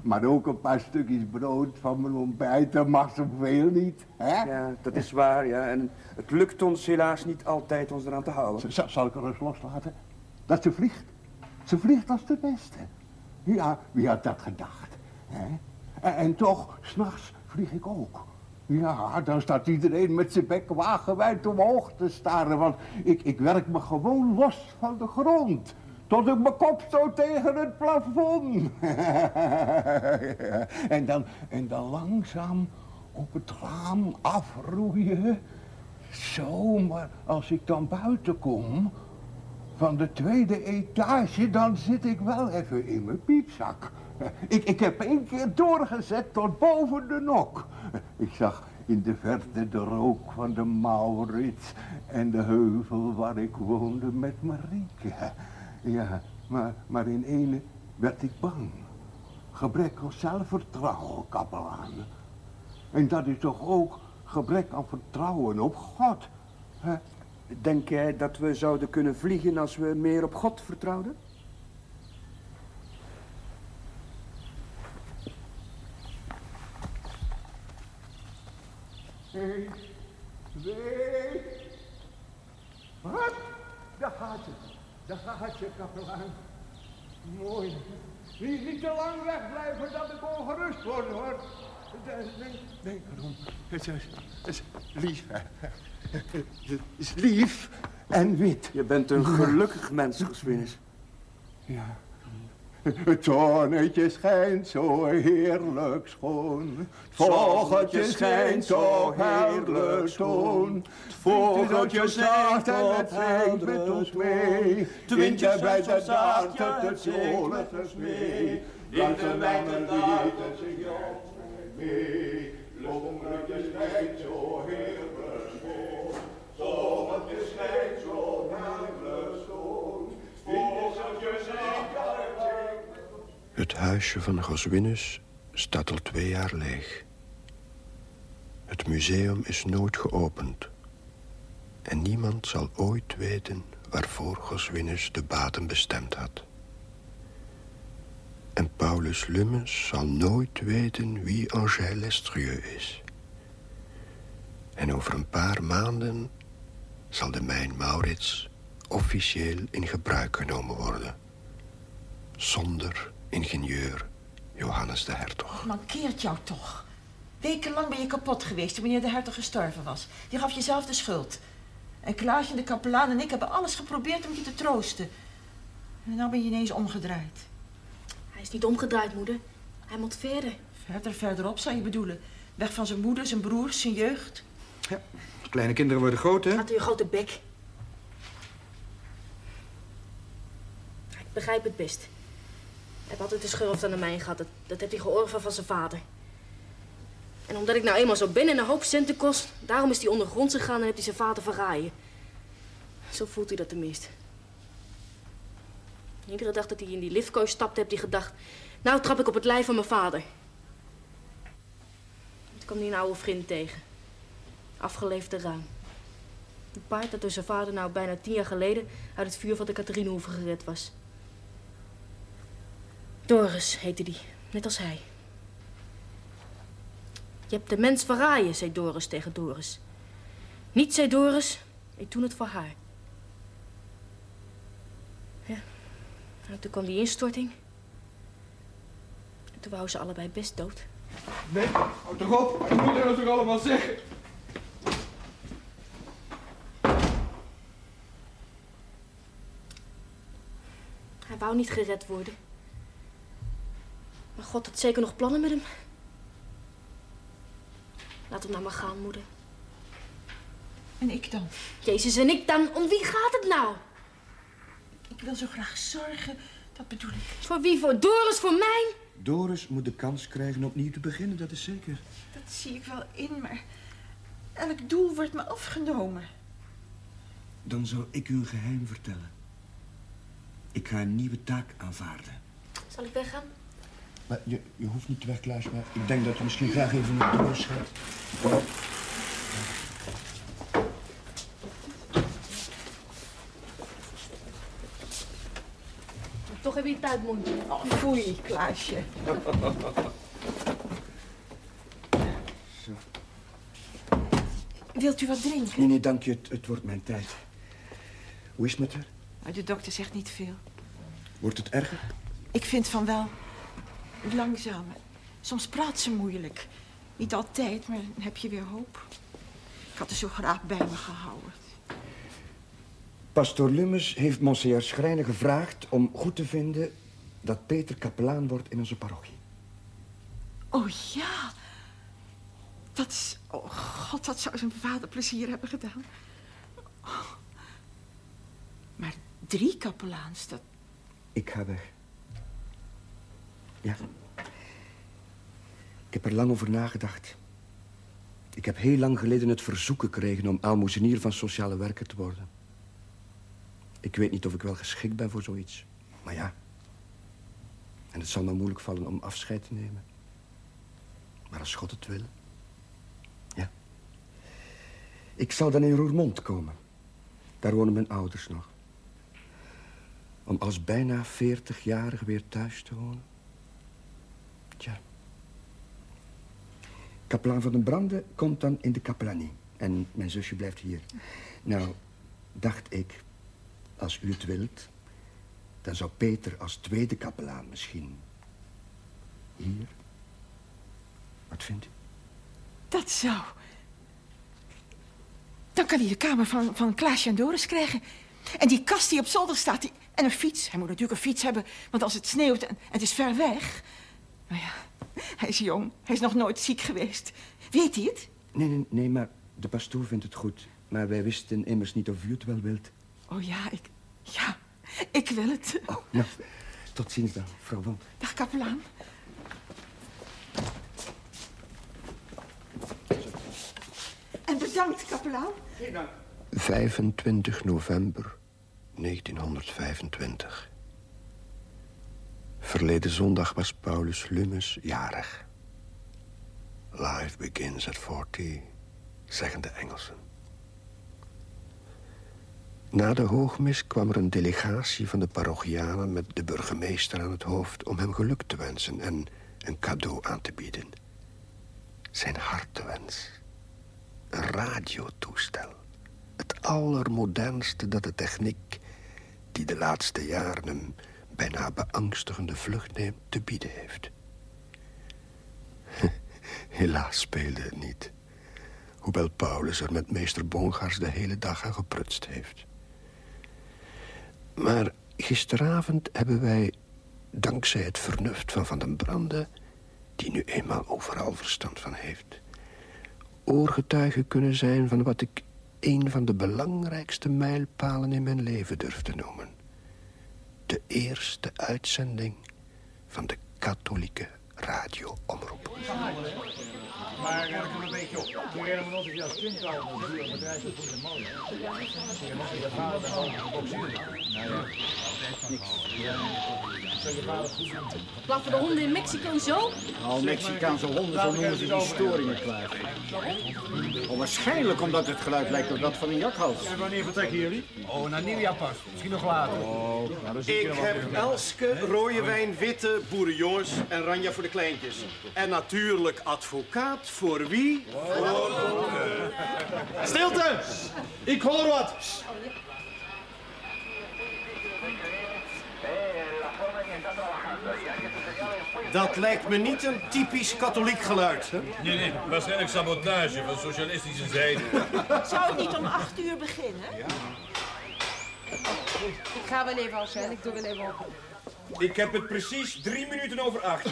Maar ook een paar stukjes brood van mijn ontbijt, dat mag zoveel niet. Hè? Ja, dat is waar, ja. En het lukt ons helaas niet altijd ons eraan te houden. Z- Zal ik er eens loslaten? Dat ze vliegt. Ze vliegt als de beste. Ja, wie had dat gedacht? Hè? En, en toch, s'nachts vlieg ik ook. Ja, dan staat iedereen met zijn bek wagenwijd omhoog te staren, want ik, ik werk me gewoon los van de grond. Tot ik mijn kop stoot tegen het plafond. en, dan, en dan langzaam op het raam afroeien. Zo, maar als ik dan buiten kom, van de tweede etage, dan zit ik wel even in mijn piepzak. Ik, ik heb één keer doorgezet tot boven de nok. Ik zag in de verte de rook van de Maurits en de heuvel waar ik woonde met Marieke. Ja, maar, maar in ene werd ik bang. Gebrek aan zelfvertrouwen, kapelaan. En dat is toch ook gebrek aan vertrouwen op God. hè? Denk jij dat we zouden kunnen vliegen als we meer op God vertrouwden? Eén, twee. Wat? Daar gaat ze. Daar gaat ze, kapelaan. Mooi. Niet, niet te lang wegblijven dat ik ongerust word, hoor. Nee, nee, nee, Ron. Het is, het is lief. Het is lief en wit. Je bent een gelukkig mens, Goswinus. Ja. Het zonnetje schijnt zo heerlijk schoon. Het vogeltje schijnt zo heerlijk schoon. Het vogeltje zingt en het zingt met ons mee. Het windje bij de daad, het zonnige smee. In de wijde daad, het zingt mee. Het zonnetje schijnt zo heerlijk schoon. Het zonnetje schijnt zo heerlijk schoon. Het vogeltje zingt het huisje van Goswinus staat al twee jaar leeg. Het museum is nooit geopend. En niemand zal ooit weten waarvoor Goswinus de baten bestemd had. En Paulus Lummens zal nooit weten wie Angèle Lestrieux is. En over een paar maanden zal de mijn Maurits officieel in gebruik genomen worden. Zonder ingenieur Johannes de Hertog. Mankeert jou toch? Wekenlang ben je kapot geweest toen meneer de hertog gestorven was. Je gaf jezelf de schuld. En Klaasje, de kapelaan en ik hebben alles geprobeerd om je te troosten. En nou ben je ineens omgedraaid. Hij is niet omgedraaid, moeder. Hij moet verder. Verder, verderop zou je bedoelen. Weg van zijn moeder, zijn broers, zijn jeugd. Kleine kinderen worden groot, hè? Gaat u een grote bek. Ik begrijp het best. Hij heeft altijd de schurft aan de mijn gehad. Dat, dat heeft hij georven van zijn vader. En omdat ik nou eenmaal zo ben en een hoop centen kost... daarom is hij ondergronds gegaan en heeft hij zijn vader verraaien. Zo voelt hij dat tenminste. Iedere dag dat hij in die liftkooi stapte, heeft hij gedacht... nou trap ik op het lijf van mijn vader. Toen kwam een oude vriend tegen. Afgeleefde ruim. Een paard dat door zijn vader nou bijna tien jaar geleden... uit het vuur van de Katharinehoeve gered was. Doris heette die, net als hij. Je hebt de mens verraaien, zei Doris tegen Doris. Niet, zei Doris, ik doe het voor haar. Ja, nou, toen kwam die instorting. En toen wouden ze allebei best dood. Nee, houd toch op. Ik moet dat toch allemaal zeggen. Hij wou niet gered worden. Maar God had zeker nog plannen met hem. Laat hem nou maar gaan, moeder. En ik dan? Jezus, en ik dan? Om wie gaat het nou? Ik wil zo graag zorgen, dat bedoel ik. Voor wie? Voor Doris? Voor mij? Doris moet de kans krijgen opnieuw te beginnen, dat is zeker. Dat zie ik wel in, maar elk doel wordt me afgenomen. Dan zal ik u een geheim vertellen. Ik ga een nieuwe taak aanvaarden. Zal ik weggaan? Maar je, je hoeft niet weg, Klaas, maar ik denk dat je misschien graag even naar Doris gaat. Toch heb je het uit, mondje. Oh, foei, Klaasje. Zo. Wilt u wat drinken? Nee, nee, dank je. Het, het wordt mijn tijd. Hoe is het met haar? Maar de dokter zegt niet veel. Wordt het erger? Ik vind van wel. Langzaam. Soms praat ze moeilijk. Niet altijd, maar dan heb je weer hoop. Ik had er zo graag bij me gehouden. Pastoor Lummes heeft Monseigneur Schrijnen gevraagd om goed te vinden dat Peter kapelaan wordt in onze parochie. Oh ja. Dat is... Oh god, dat zou zijn vader plezier hebben gedaan. Oh. Maar drie kapelaans, dat... Ik ga weg. Ja. Ik heb er lang over nagedacht. Ik heb heel lang geleden het verzoek gekregen om aalmoezenier van sociale werker te worden. Ik weet niet of ik wel geschikt ben voor zoiets. Maar ja. En het zal me moeilijk vallen om afscheid te nemen. Maar als God het wil. Ja. Ik zal dan in Roermond komen. Daar wonen mijn ouders nog. Om als bijna veertigjarige weer thuis te wonen. Kapelaan van den Branden komt dan in de kapelanie. En mijn zusje blijft hier. Nou, dacht ik, als u het wilt, dan zou Peter als tweede kapelaan misschien hier. Wat vindt u? Dat zou. Dan kan hij de kamer van, van Klaasje en Doris krijgen. En die kast die op zolder staat, die... en een fiets. Hij moet natuurlijk een fiets hebben, want als het sneeuwt en het is ver weg... Nou ja, hij is jong. Hij is nog nooit ziek geweest. Weet hij het? Nee, nee, nee, maar de pastoor vindt het goed. Maar wij wisten immers niet of u het wel wilt. Oh ja, ik... Ja, ik wil het. Oh, nou, tot ziens dan, vrouw Wond. Dag, kapelaan. En bedankt, kapelaan. Geen dank. 25 november 1925. Verleden zondag was Paulus Lummes jarig. Life begins at 40, zeggen de Engelsen. Na de hoogmis kwam er een delegatie van de parochianen... met de burgemeester aan het hoofd om hem geluk te wensen... en een cadeau aan te bieden. Zijn hartewens. Een radiotoestel. Het allermodernste dat de techniek... die de laatste jaren bijna beangstigende vlucht neemt, te bieden heeft. Helaas speelde het niet. Hoewel Paulus er met meester Bongars de hele dag aan geprutst heeft. Maar gisteravond hebben wij, dankzij het vernuft van Van den Brande... die nu eenmaal overal verstand van heeft... oorgetuige kunnen zijn van wat ik een van de belangrijkste mijlpalen in mijn leven durf te noemen. De eerste uitzending van de katholieke radioomroep. Maar ik hem een beetje op. Ik herinner me nog dat je als kind al een duur bedrijf dat goed en mooi. Je nog je vader dan ook boksen. Nou ja, niks. Zou je vader goed doen? Blaffen de honden in Mexico zo? Al Mexicaanse honden, zo noemen ze die storingen klaar. Oh, waarschijnlijk omdat het geluid lijkt op dat van een jakhals. En wanneer vertrekken jullie? Oh, naar nieuwjaar pas. Misschien nog later. Oh, nou, dan Ik er wel heb. Elske, rode wijn, witte, boerenjongens en ranja voor de kleintjes. En natuurlijk advocaat voor wie? Stilte! Ik hoor wat! Dat lijkt me niet een typisch katholiek geluid. Hè? Nee, nee, waarschijnlijk sabotage van socialistische zijde. Zou het niet om acht uur beginnen? Ik ga wel even als ik doe wel even op. Ik heb het precies drie minuten over acht.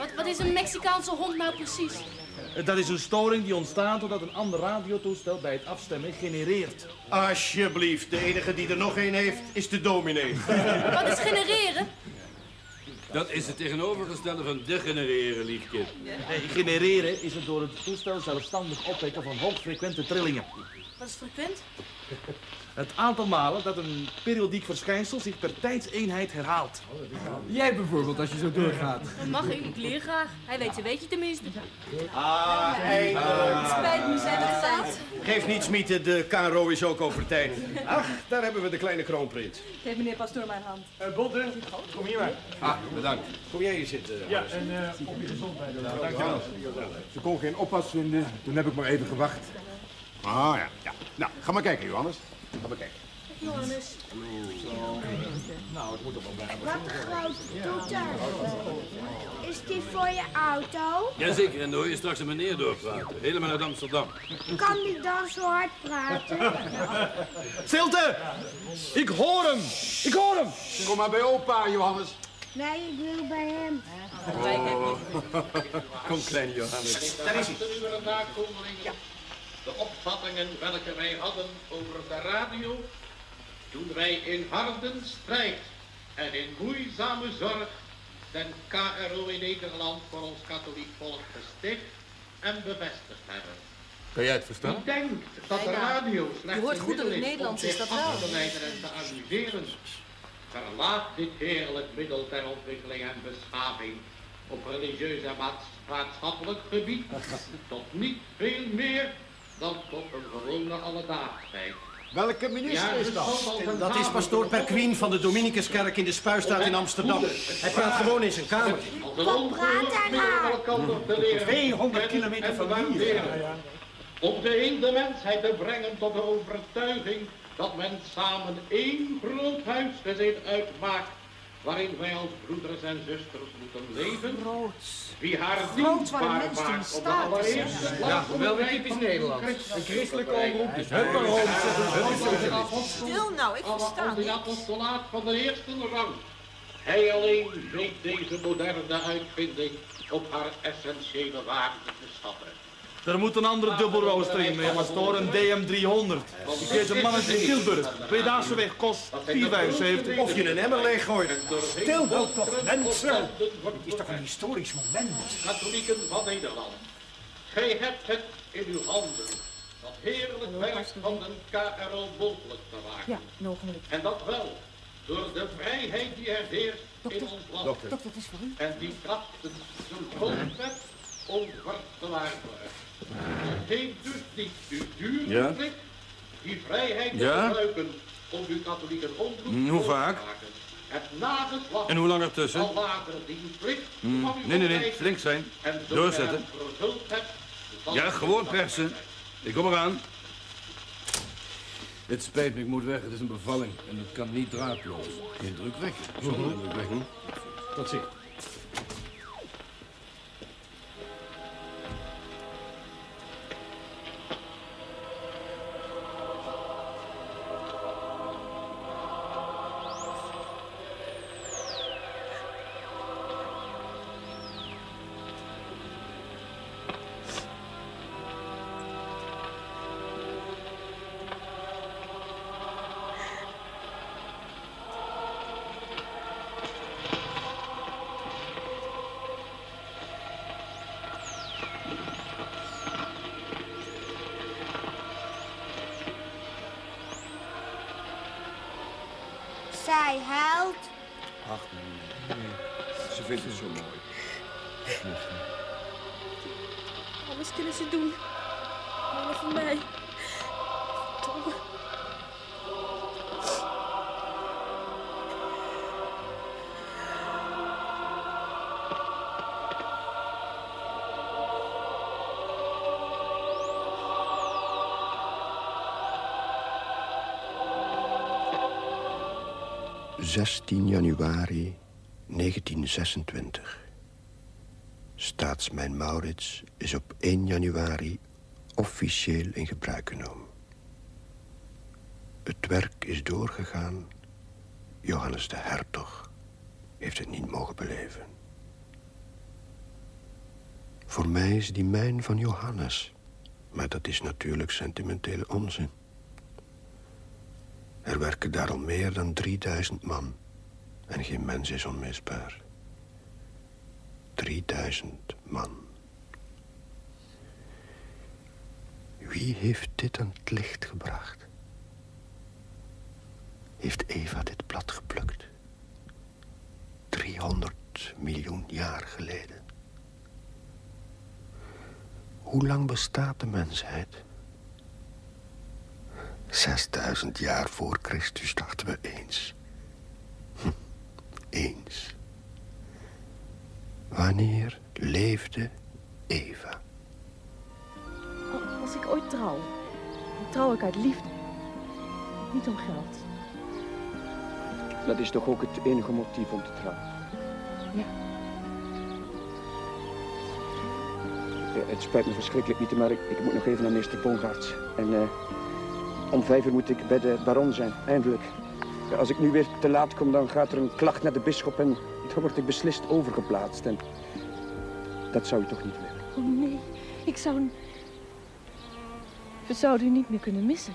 Wat, wat is een Mexicaanse hond nou precies? Dat is een storing die ontstaat doordat een ander radiotoestel bij het afstemmen genereert. Alsjeblieft, de enige die er nog één heeft is de dominee. Wat is genereren? Dat is het tegenovergestelde van degenereren, liefje. Nee, genereren is het door het toestel zelfstandig opwekken van hoogfrequente trillingen. Wat is frequent? Het aantal malen dat een periodiek verschijnsel zich per tijdseenheid herhaalt. Jij bijvoorbeeld, als je zo doorgaat. Dat mag ik, ik leer graag. Hij weet zijn weet je tenminste. Ah, eindelijk. Spijt me, zijn we? Geef niets, Miete, de KRO is ook over tijd. Ach, daar hebben we de kleine kroonprins. Geef meneer Pastoor mijn hand. Uh, Botte, kom hier maar. Ah, bedankt. Kom jij hier zitten? Ja, en uh, op je gezondheid. Dankjewel. Ze kon geen oppas vinden, toen heb ik maar even gewacht. Ah ja, ja. Nou, ga maar kijken, Johannes. Ga maar kijken. Johannes. Nou, het moet toch wel bij Wat een grote toeter. Is die voor je auto? Jazeker, en dan hoor je straks een meneer doorpraten. Helemaal uit Amsterdam. Kan die dan zo hard praten? Stilte! Ik hoor hem! Ik hoor hem! Kom maar bij opa, Johannes. Nee, ik wil bij hem. Oh. Kom, kleine Johannes. Daar is hij. De opvattingen welke wij hadden over de radio toen wij in harde strijd en in moeizame zorg den KRO in Nederland voor ons katholiek volk gesticht en bevestigd hebben. Kan jij het verstaan? Wie denkt dat de radio Je slechts hoort een goedelijk middel is Nederlands, dat wel? af te leiden en te amuseren, verlaat dit heerlijk middel ter ontwikkeling en beschaving op religieus en maats- maatschappelijk gebied tot niet veel meer dan tot een gewone alledaagsheid. Welke minister is dat? Dat is pastoor Perquien van de Dominicuskerk in de Spuistraat in Amsterdam. Hij praat gewoon in zijn kamer. Kom, praat daar 200 kilometer van hier. Om de hele mensheid te brengen tot de overtuiging dat men samen één groot huisgezin uitmaakt, waarin wij als broeders en zusters moeten leven. Wie haar Groots waar de dienstbaar maakt op de staat, allereerste Ja, wel weer typisch Nederlands. Een christelijke omroep hup maar gaat Stil nou, ik versta Als de apostolaat van de eerste rang. Hij alleen weet deze moderne uitvinding op haar essentiële waarde te schatten. Er moet een andere dubbelrooster in, meneer Pastoor, een DM300. Ik weet een mannetje in Tilburg. Tweedaagse weg kost 4,75. Of je een emmer leeggooit. Stil nou toch, mensen! Het is toch een historisch moment? Katholieken van Nederland. Gij hebt het in uw handen. Dat heerlijk werk van de KRO mogelijk te maken. Ja, een ogenblik. En dat wel door de vrijheid die er heerst in ons land. Dokter, het is voor u. En die krachten zijn grondwet onverklaarbaar. Geef dus niet uw dure Ja? plicht die vrijheid te Ja? gebruiken om uw katholieke omroep Mm, hoe groot te vaak? maken. Het nageslacht En hoe lang ertussen? zal later dienstplicht Hmm, van uw Nee, nee, nee, flink zijn. en zo Doorzetten. hebt, Ja, gewoon persen. Ik kom eraan. Het spijt me, ik moet weg. Het is een bevalling en het kan niet draadloos. Indrukwekkend. Zonder indrukwekkend. Tot ziens. 16 januari 1926. Staatsmijn Maurits is op 1 januari officieel in gebruik genomen. Het werk is doorgegaan. Johannes de Hertog heeft het niet mogen beleven. Voor mij is die mijn van Johannes. Maar dat is natuurlijk sentimentele onzin. Er werken daar al meer dan 3000 man. En geen mens is onmisbaar. 3000 man. Wie heeft dit aan het licht gebracht? Heeft Eva dit blad geplukt? 300 miljoen jaar geleden. Hoe lang bestaat de mensheid? 6000 jaar voor Christus dachten we eens. Hm, eens. Wanneer leefde Eva? Als ik ooit trouw, dan trouw ik uit liefde. Niet om geld. Dat is toch ook het enige motief om te trouwen? Ja. Eh, Het spijt me verschrikkelijk niet, maar ik, ik moet nog even naar meester Bongaerts. En eh, om vijf uur moet ik bij de baron zijn, eindelijk. Ja, Als ik nu weer te laat kom, dan gaat er een klacht naar de bisschop en dan word ik beslist overgeplaatst. En dat zou je toch niet willen? Oh nee, ik zou... We zouden u niet meer kunnen missen.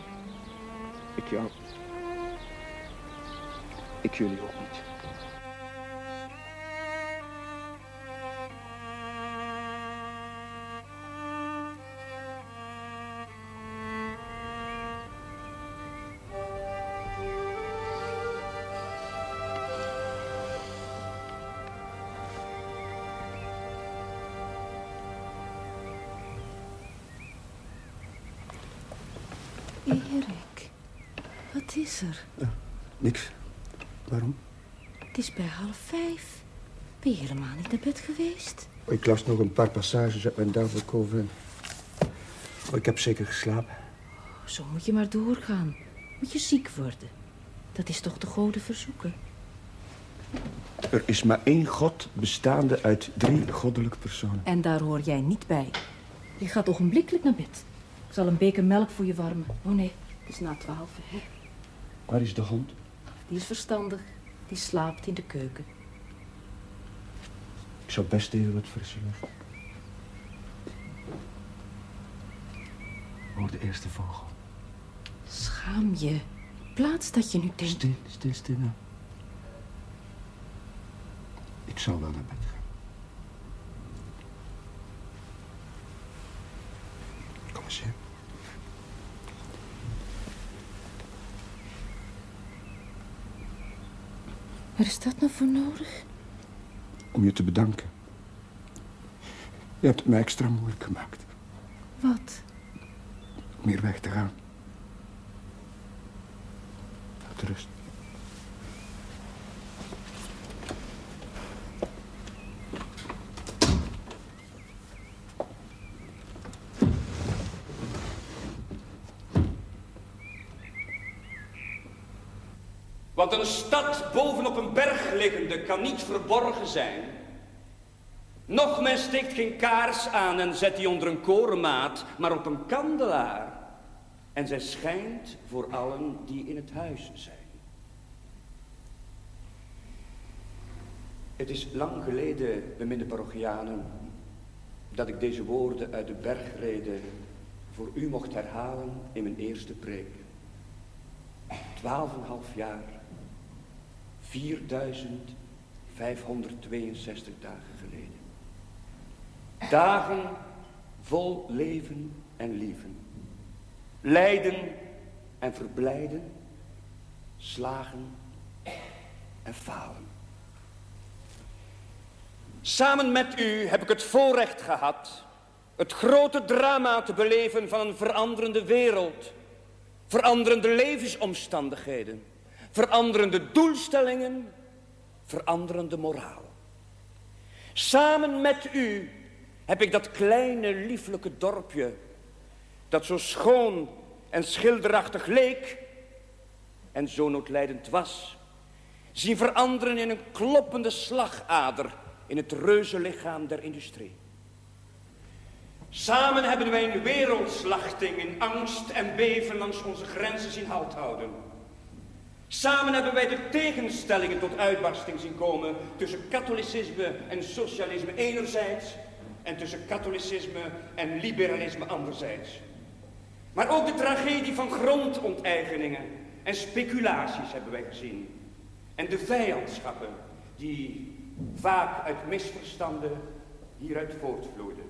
Ik jou. Ik jullie ook niet. Ben je helemaal niet naar bed geweest? Oh, Ik las nog een paar passages uit mijn dagelijks convent. Oh, ik heb zeker geslapen. Zo moet je maar doorgaan. Moet je ziek worden. Dat is toch de goden verzoeken? Er is maar één God bestaande uit drie goddelijke personen. En daar hoor jij niet bij. Je gaat ogenblikkelijk naar bed. Ik zal een beker melk voor je warmen. Oh nee, het is na twaalf. Hè? Waar is de hond? Die is verstandig. Die slaapt in de keuken. Ik zou best even wat frisse lucht. Hoor de eerste vogel. Schaam je. Plaats dat je nu denkt. Stil, stil, stil nou. Ik zal wel naar bed gaan. Kom eens hier. Waar is dat nou voor nodig? Om je te bedanken. Je hebt het mij extra moeilijk gemaakt Wat? om hier weg te gaan. Laat rust. Want een stad bovenop een berg liggende kan niet verborgen zijn. Nog men steekt geen kaars aan en zet die onder een korenmaat, maar op een kandelaar. En zij schijnt voor allen die in het huis zijn. Het is lang geleden, beminde parochianen, dat ik deze woorden uit de bergrede voor u mocht herhalen in mijn eerste preek. Twaalf en half jaar, 4562 dagen geleden. Dagen vol leven en lieven. Lijden en verblijden. Slagen en falen. Samen met u heb ik het voorrecht gehad het grote drama te beleven van een veranderende wereld. Veranderende levensomstandigheden. Veranderende doelstellingen. Veranderende moraal. Samen met u heb ik dat kleine lieflijke dorpje, dat zo schoon en schilderachtig leek en zo noodlijdend was, zien veranderen in een kloppende slagader in het reuzenlichaam der industrie. Samen hebben wij een wereldslachting in angst en beven langs onze grenzen zien halt houden. Samen hebben wij de tegenstellingen tot uitbarsting zien komen tussen katholicisme en socialisme enerzijds en tussen katholicisme en liberalisme anderzijds. Maar ook de tragedie van grondonteigeningen en speculaties hebben wij gezien. En de vijandschappen die vaak uit misverstanden hieruit voortvloeide.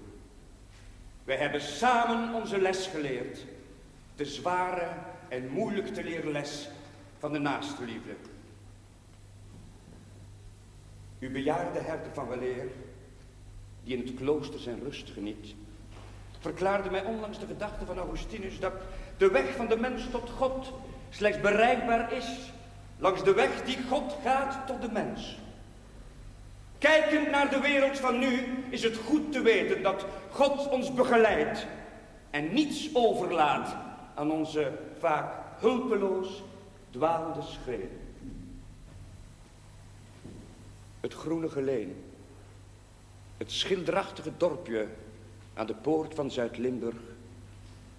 Wij hebben samen onze les geleerd. De zware en moeilijk te leren les van de naaste liefde. Uw bejaarde herder van weleer, die in het klooster zijn rust geniet, verklaarde mij onlangs de gedachte van Augustinus dat de weg van de mens tot God slechts bereikbaar is langs de weg die God gaat tot de mens. Kijkend naar de wereld van nu is het goed te weten dat God ons begeleidt en niets overlaat aan onze vaak hulpeloos dwalende schreden. Het groene geleen, het schilderachtige dorpje aan de poort van Zuid-Limburg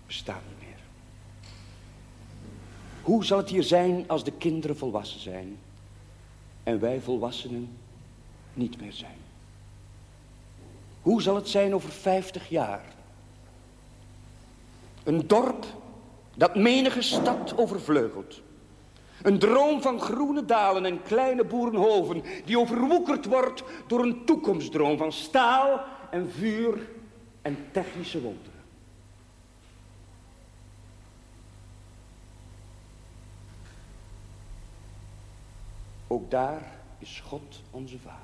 bestaat niet meer. Hoe zal het hier zijn als de kinderen volwassen zijn en wij volwassenen niet meer zijn? Hoe zal het zijn over vijftig jaar? Een dorp dat menige stad overvleugelt. Een droom van groene dalen en kleine boerenhoven die overwoekerd wordt door een toekomstdroom van staal en vuur en technische wonderen. Ook daar is God onze Vader.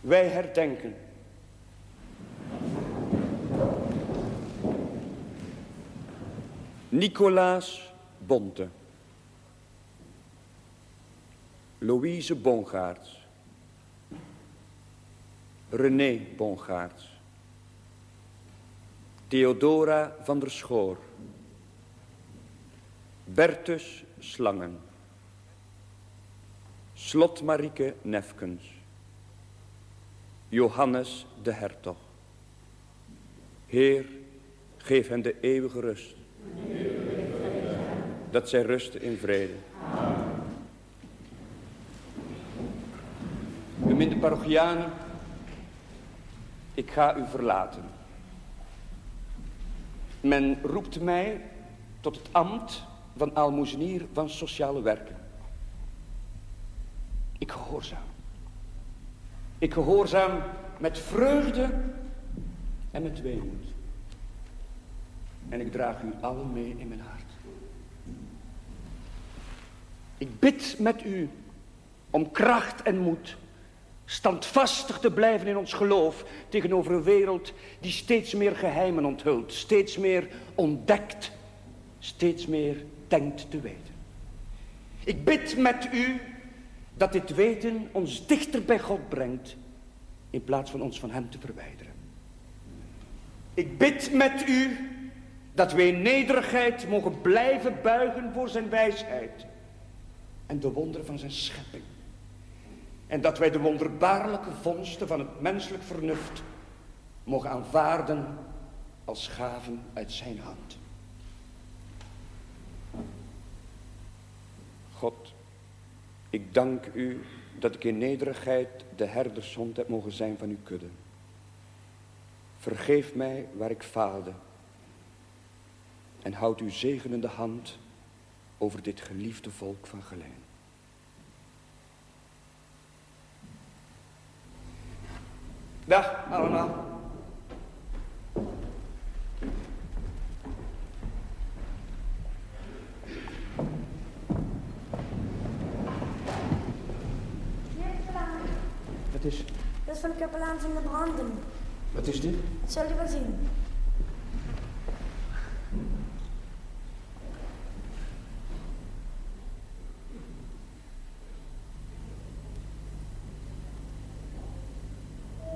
Wij herdenken. Nicolaas Bonte. Louise Bongaerts. René Bongaerts. Theodora van der Schoor. Bertus Slangen. Slot Marieke Nefkens. Johannes de Hertog. Heer, geef hen de eeuwige rust. Dat zij rusten in vrede. Beminde parochianen, ik ga u verlaten. Men roept mij tot het ambt van aalmoezenier van sociale werken. Ik gehoorzaam. Ik gehoorzaam met vreugde en met weemoed. En ik draag u allen mee in mijn hart. Ik bid met u om kracht en moed, standvastig te blijven in ons geloof tegenover een wereld die steeds meer geheimen onthult, steeds meer ontdekt, steeds meer denkt te weten. Ik bid met u dat dit weten ons dichter bij God brengt, in plaats van ons van Hem te verwijderen. Ik bid met u dat wij in nederigheid mogen blijven buigen voor zijn wijsheid en de wonderen van zijn schepping. En dat wij de wonderbaarlijke vondsten van het menselijk vernuft mogen aanvaarden als gaven uit zijn hand. God, ik dank u dat ik in nederigheid de herdershond heb mogen zijn van uw kudde. Vergeef mij waar ik faalde. En houd uw zegenende hand over dit geliefde volk van Geleen. Dag allemaal. Wat is? Dat is van de kapelaan van de branden. Wat is dit? Dat zal je wel zien.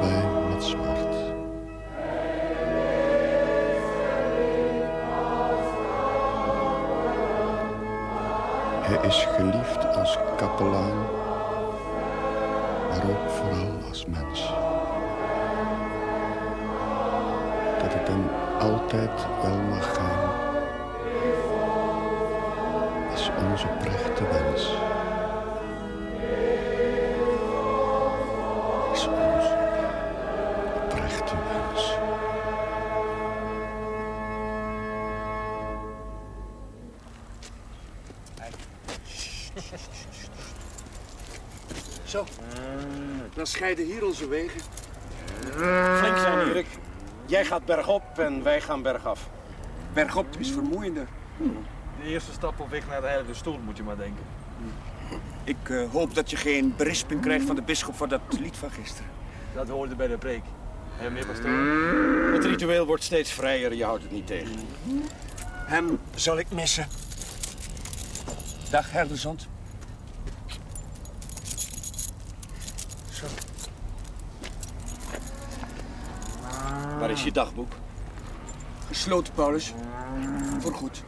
met. Hij is geliefd als kapelaan, maar ook vooral als mens. Dat het hem altijd wel mag gaan, is onze prechte wens. Scheiden hier onze wegen. Flink zijn, Erik. Jij gaat bergop en wij gaan bergaf. Bergop is vermoeiender. De eerste stap op weg naar de Heilige Stoel, moet je maar denken. Ik eh, hoop dat je geen berisping krijgt van de bisschop voor dat lied van gisteren. Dat hoorde bij de preek. Hé, meneer pastoor? Het ritueel wordt steeds vrijer, je houdt het niet tegen. Hem zal ik missen. Dag, herderzond. Is je dagboek? Gesloten, Paulus. Voorgoed.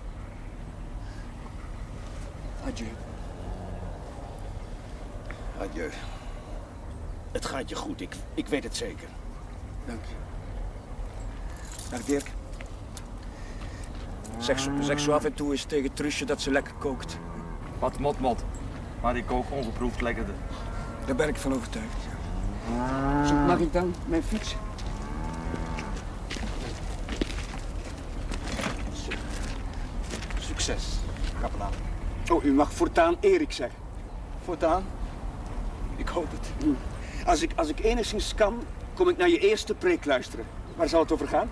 Adieu. Adieu. Het gaat je goed, ik, ik weet het zeker. Dank je. Dag, Dirk. Zeg, zo- zeg zo af en toe eens tegen Trusje dat ze lekker kookt. Wat mot mot. Maar die kook ongeproefd lekkerder. Daar ben ik van overtuigd. Zo, mag ik dan mijn fiets? Succes, kapelaan. Oh, u mag voortaan Erik zeggen. Voortaan? Ik hoop het. Als ik, als ik enigszins kan, kom ik naar je eerste preek luisteren. Waar zal het over gaan?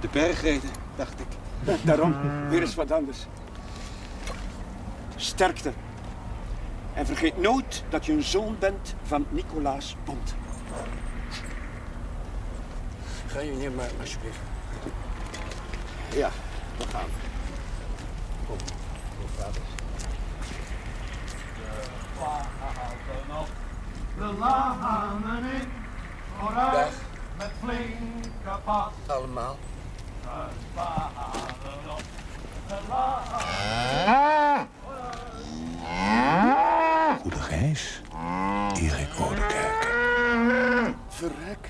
De bergreden, dacht ik. Daarom, weer eens wat anders. Sterkte. En vergeet nooit dat je een zoon bent van Nicolaas Bond. Ga je neer maar alsjeblieft. Ja, we gaan. Kom, kom, vader. De lanen in, vooruit met flinke pas. Allemaal. Goede reis, Erik Oudekerk. Verrek.